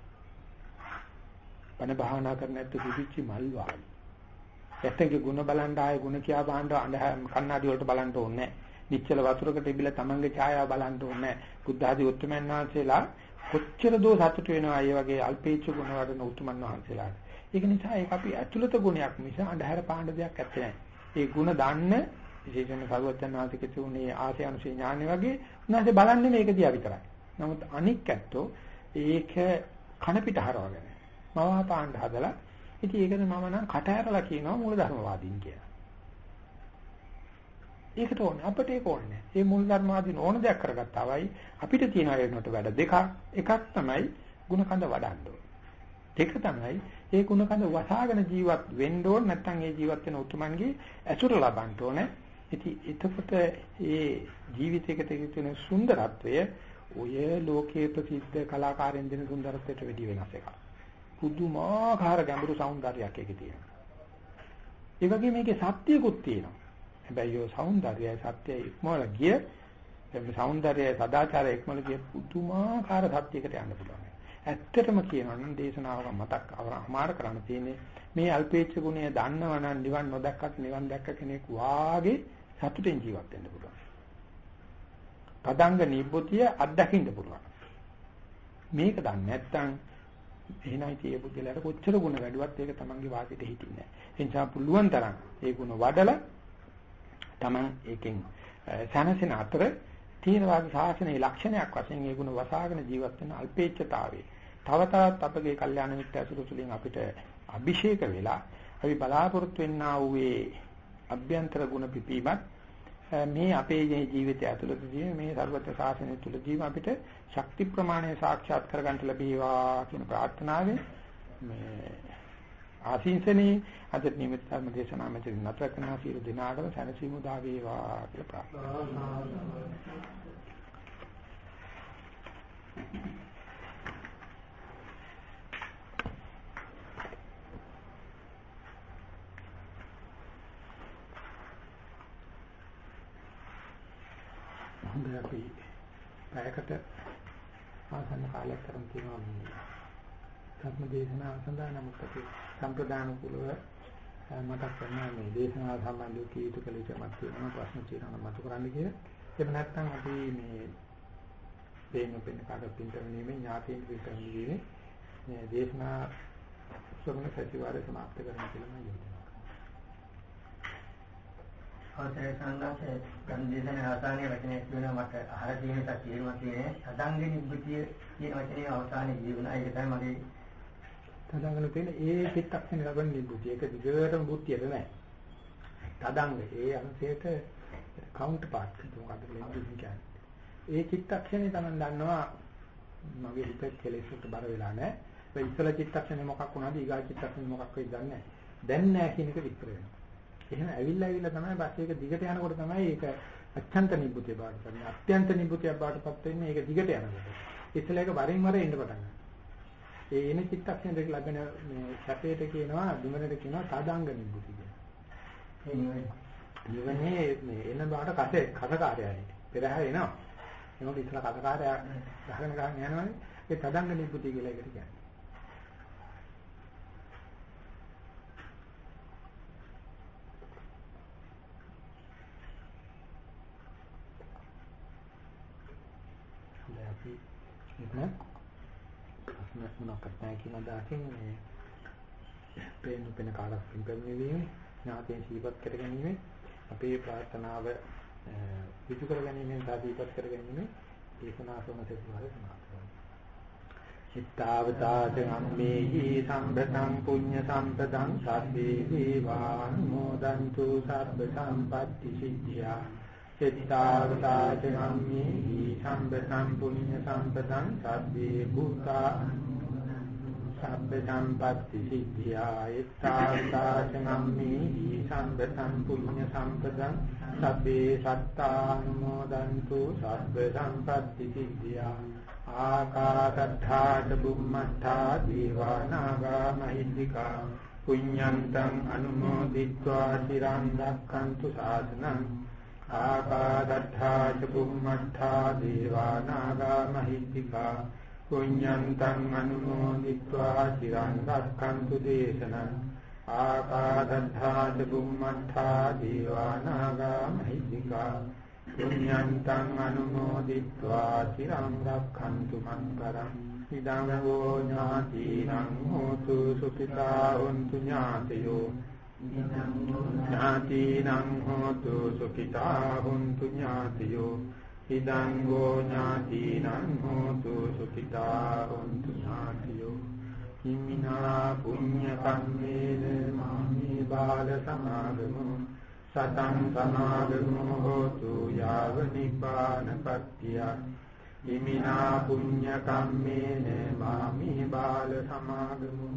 බණ භාවනා කරන්නේ නැත්නම් පිපිච්චි මල් වායි. ඇත්තගේ ಗುಣ බලන්න ආයේ ಗುಣ කියා බහන්න අඳ කන්නාඩි වලට බලන්න ඕනේ නැහැ. නිශ්චල වතුරකට තිබිලා තමන්ගේ ඡායාව බලන්න ඕනේ නැහැ. බුද්ධ ආදී උත්තරමයන් වහන්සේලා කොච්චර දෝ සතුට වෙනවා මේ වගේ අල්පේච්ඡ ගුණ වඩන උතුමන් වහන්සේලාට. ඒක නිසා ඒක අපි ඇතුළත ගුණයක් මිස අඳුර පාණ්ඩ දෙයක් ඇත්තේ නැහැ. ඒ ගුණ දන්න විශේෂයෙන්ම සරුවචන් වහන්සේ කිතුනේ ආසය අනුසී ඥානෙ වගේ උන්වහන්සේ බලන්නේ මේක දිහා විතරයි. නමුත් අනික් ඇත්තෝ ඒක කන පිට හරවගෙන මවා පාණ්ඩ හදලා ඉතින් ඒකට මම නම් කට ඇරලා කියනවා මූලධර්මවාදීන් කියලා. ඒකට ඕනේ අපිට ඒක ඕනේ. මේ මූලධර්මවාදීන් ඕන දෙයක් කරගත්තාමයි අපිට තියෙන වෙනකොට වැඩ දෙකක්. එකක් තමයි ಗುಣකඳ වඩන්න දෙක තමයි ඒ ಗುಣකඳ වසාගෙන ජීවත් වෙන්න ඕන නැත්නම් ඒ ජීවත් වෙන උතුමන්ගේ ඇසුර ලබන්න ඕනේ. ඉතින් එතකොට ඒ ජීවිතයකට තියෙන සුන්දරත්වය ඔය ලෝකයේ ප්‍රසිද්ධ කලාකාරයන් දෙන සුන්දරත්වයට වැඩි වෙනස් එකක්. පුදුමාකාර ගැඹුරු సౌందර්යයක් ඒකේ තියෙනවා. ඒ වගේ මේකේ සත්‍යකුත් තියෙනවා. හැබැයි ඒ సౌందර්යය සත්‍යය ඉක්මවල ගිය මේ సౌందර්යය සදාචාරය ඉක්මවල ගිය පුදුමාකාර සත්‍යයකට යන්න පුළුවන්. ඇත්තටම කියනවා නම් දේශනාවක මතක් අමාර කරන්න තියෙන්නේ මේ අල්පේච්ඡ ගුණය දන්නවනම් නිවන් නොදැක්කත් නිවන් දැක්ක කෙනෙක් වාගේ සතුටින් ජීවත් වෙන්න පුළුවන්. පදංග නිබ්බුතිය අත්දකින්න පුළුවන්. මේක දන්නේ නැත්නම් එහෙනම් ඉතින් ඒ පුද්ගලයාට කොච්චර ಗುಣ වැඩුවත් ඒක තමන්ගේ වාසියට හිටින්නේ නැහැ. ඒ නිසා පුළුවන් තරම් ඒ ಗುಣ වඩලා තමන් ඒකෙන් සනසන අතර තීනවාදී ශාසනයේ ලක්ෂණයක් වශයෙන් ඒ ගුණ වසාගෙන ජීවත් වෙන අල්පේච්ඡතාවේ තව තවත් අපගේ කල්යාණ මිත්‍ර අසුරු තුලින් අපිට අභිෂේක වෙලා අපි බලාපොරොත්තු වෙන්නා වූ අභ්‍යන්තර ගුණ පිපීමත් මේ අපේ ජීවිතය ඇතුළතදී මේ සර්වත්‍ය ශාසනය තුළදී අපිට ශක්ති ප්‍රමාණය සාක්ෂාත් කරගන්න ලැබේවා කියන ප්‍රාර්ථනාවෙන් මේ ආශිංසනේ අද නිමිත් ධර්ම දේශනාව මෙතන නතර කරන සියලු දිනාගම සැනසීම උදා වේවා කියලා ප්‍රාර්ථනා හොඳයි අපි පැයකට ආසන්න කාලයක් තරම් තියෙනවා මේ ධර්ම දේශනාව සඳහා නමුත් අපි සම්ප්‍රදාන කුලව මතක් කරනවා මේ දේශනාව සම්බන්ධව කීතු කළ යුතුමත් තියෙනවා ප්‍රශ්න තියෙනවා මතු කරන්න කියලා. එහෙම නැත්නම් අපි මේ දෙන්න වෙන කාට පින්තරණීමේ ඥාතීන් පින්තරණීමේ මේ දේශනා ශ්‍රවණ සතිವಾರය සමාප්ත කරන්න කියලා මම යොමුනවා. අවසරයි සංඝාසය ගන්දේශන අවසානයේ වචනයක් වෙනවා මට අහලා තියෙන එක තේරුම තියෙන්නේ සදංග නිබ්බතිය කියන වචනේ අවසානයේ ජීවන ඒක තමයි මගේ තදංගන තියෙන ඒ චිත්තක්ෂණ ලබන නිබ්බතිය ඒක දිගටම බුද්ධියට නෑ. තදංග ඒ අංශයට කවුන්ටර් පාර්ට් මොකක්ද කියන්නේ. ඒ චිත්තක්ෂණේ තමයි දන්නවා මගේ හිත කෙලෙසට බර වෙලා නෑ. ඒ ඉස්සල චිත්තක්ෂණේ මොකක් වුණාද? ඊගා චිත්තක්ෂණේ මොකක් වෙයිද දන්නේ නෑ. දැන් නෑ කියන එක විස්තර වෙනවා. එහෙම ඇවිල්ලා ඇවිල්ලා තමයි බස් එක දිගට යනකොට තමයි ඒක අත්‍යන්ත නිබ්බුතිය බවට පත් වෙන්නේ. අත්‍යන්ත නිබ්බුතිය බවට පත් වෙන්නේ ඒක දිගට යනකොට. ඉස්සෙල්ලා ඒක වරින් වර එන්න පටන් ගන්නවා. ඒ එන චිත්තක්ෂණයට ලැබෙන මේ සැපයට කියනවා දුමනට කියනවා සාදාංග නිබ්බුතිය කියලා. නිවනේ මේ එන බාට කසේ කසකාරයයි. පෙරහැර එනවා. එනකොට ඉස්සලා කසකාරය ගහගෙන ගහගෙන යනවනේ. ඒ තදංග නිබ්බුතිය කියලා එකට කියන්නේ. ඉතින් ප්‍රශ්න මොනවද නැහැ කියන දාකින් මේ පේන පේන කාලක් පිළිගැනීමේ ඥාතීන් සීපත් කර ගැනීම අපේ ප්‍රාර්ථනාව විචු කර ගැනීමෙන් සාදීපත් කර ගැනීම ඒකනාසම සෙතුමාරේ සමාප්තයි. චිත්තාවතාච අම්මේහි සම්පතං පුඤ්ඤ සම්පතං සබ්බේ දීවානුමෝදන්තු සබ්බ සම්පatti සිද්ධියා චිත්තාවතාච ගම්මේ සම්බතං පුඤ්ඤ සම්පතං සබ්බේ භූතා සබ්බ සම්පත්ති සිද්ධියා එත්තාවතාච ගම්මේ සම්බතං පුඤ්ඤ සම්පතං සබ්බේ සත්තානුමෝදන්තු සබ්බ සම්පත්ති සිද්ධියා ආකාශත්ථාච බුම්මත්ථා දීවානාගා මහිද්దికා පුඤ්ඤන්තං අනුමෝදිत्वा চিරන් රක්칸තු සාසනං ආකාදත්තා ච බුම්මත්තා දේවානාගා මහිත්‍තිකා පුඤ්ඤන්තං අනුමෝදිत्वा চিරන් රක්ඛන්තු දේශනං ආකාදත්තා ච බුම්මත්තා දේවානාගා මහිත්‍තිකා පුඤ්ඤන්තං අනුමෝදිत्वा চিරන් රක්ඛන්තු මං කරං ඉදං වූ ඥාතිනං හෝතු සුඛිතා හොන්තු ඥාතයෝ ඥාතිනං හෝතු සුඛිතා හුන්තු ඥාතියෝ ඉදං ගෝ ඥාතිනං හෝතු සුඛිතා හුන්තු ඥාතියෝ හිමිනා පුඤ්ඤ කම්මේන මාමේ බාල සමාගමෝ සතං සමාගමෝ හෝතු යාව නිපානපත්තිය ඉමිනා පුඤ්ඤ කම්මේන මාමි බාල සමාගමෝ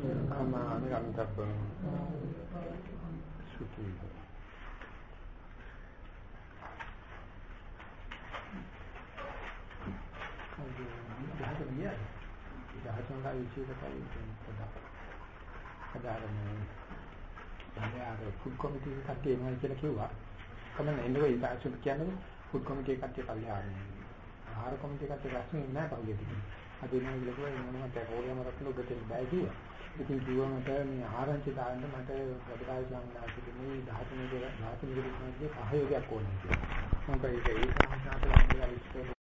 කමාන ගන්තබ්බං සුඛී දහතුන්ලා විචේකතයි පොඩක් අදාරනේ දැන් ෆුඩ් කොමිටි කට්ටිය එනවා කියලා කිව්වා. කමන්න එන්නකො ඊට කියන්නේ ෆුඩ් කොමිටි කට්ටිය කල්යාණේ. ආහාර කොමිටි කට්ටිය රැස්නේ නැහැ කවුරුද? අද එනවා කියලා කිව්වා මොනවද ඕලියම රත්න ඔබට බෑ කිව්වා. ඉතින් කිව්වා මට මේ ආරංචි දාන්න මට වැඩකාරී ස්වාමීන් වහන්සේ මේ 13 13 දෙනෙකුගේ සහයෝගයක් ඕනේ කියලා. මම ඒක ඒ සම්මාසාවට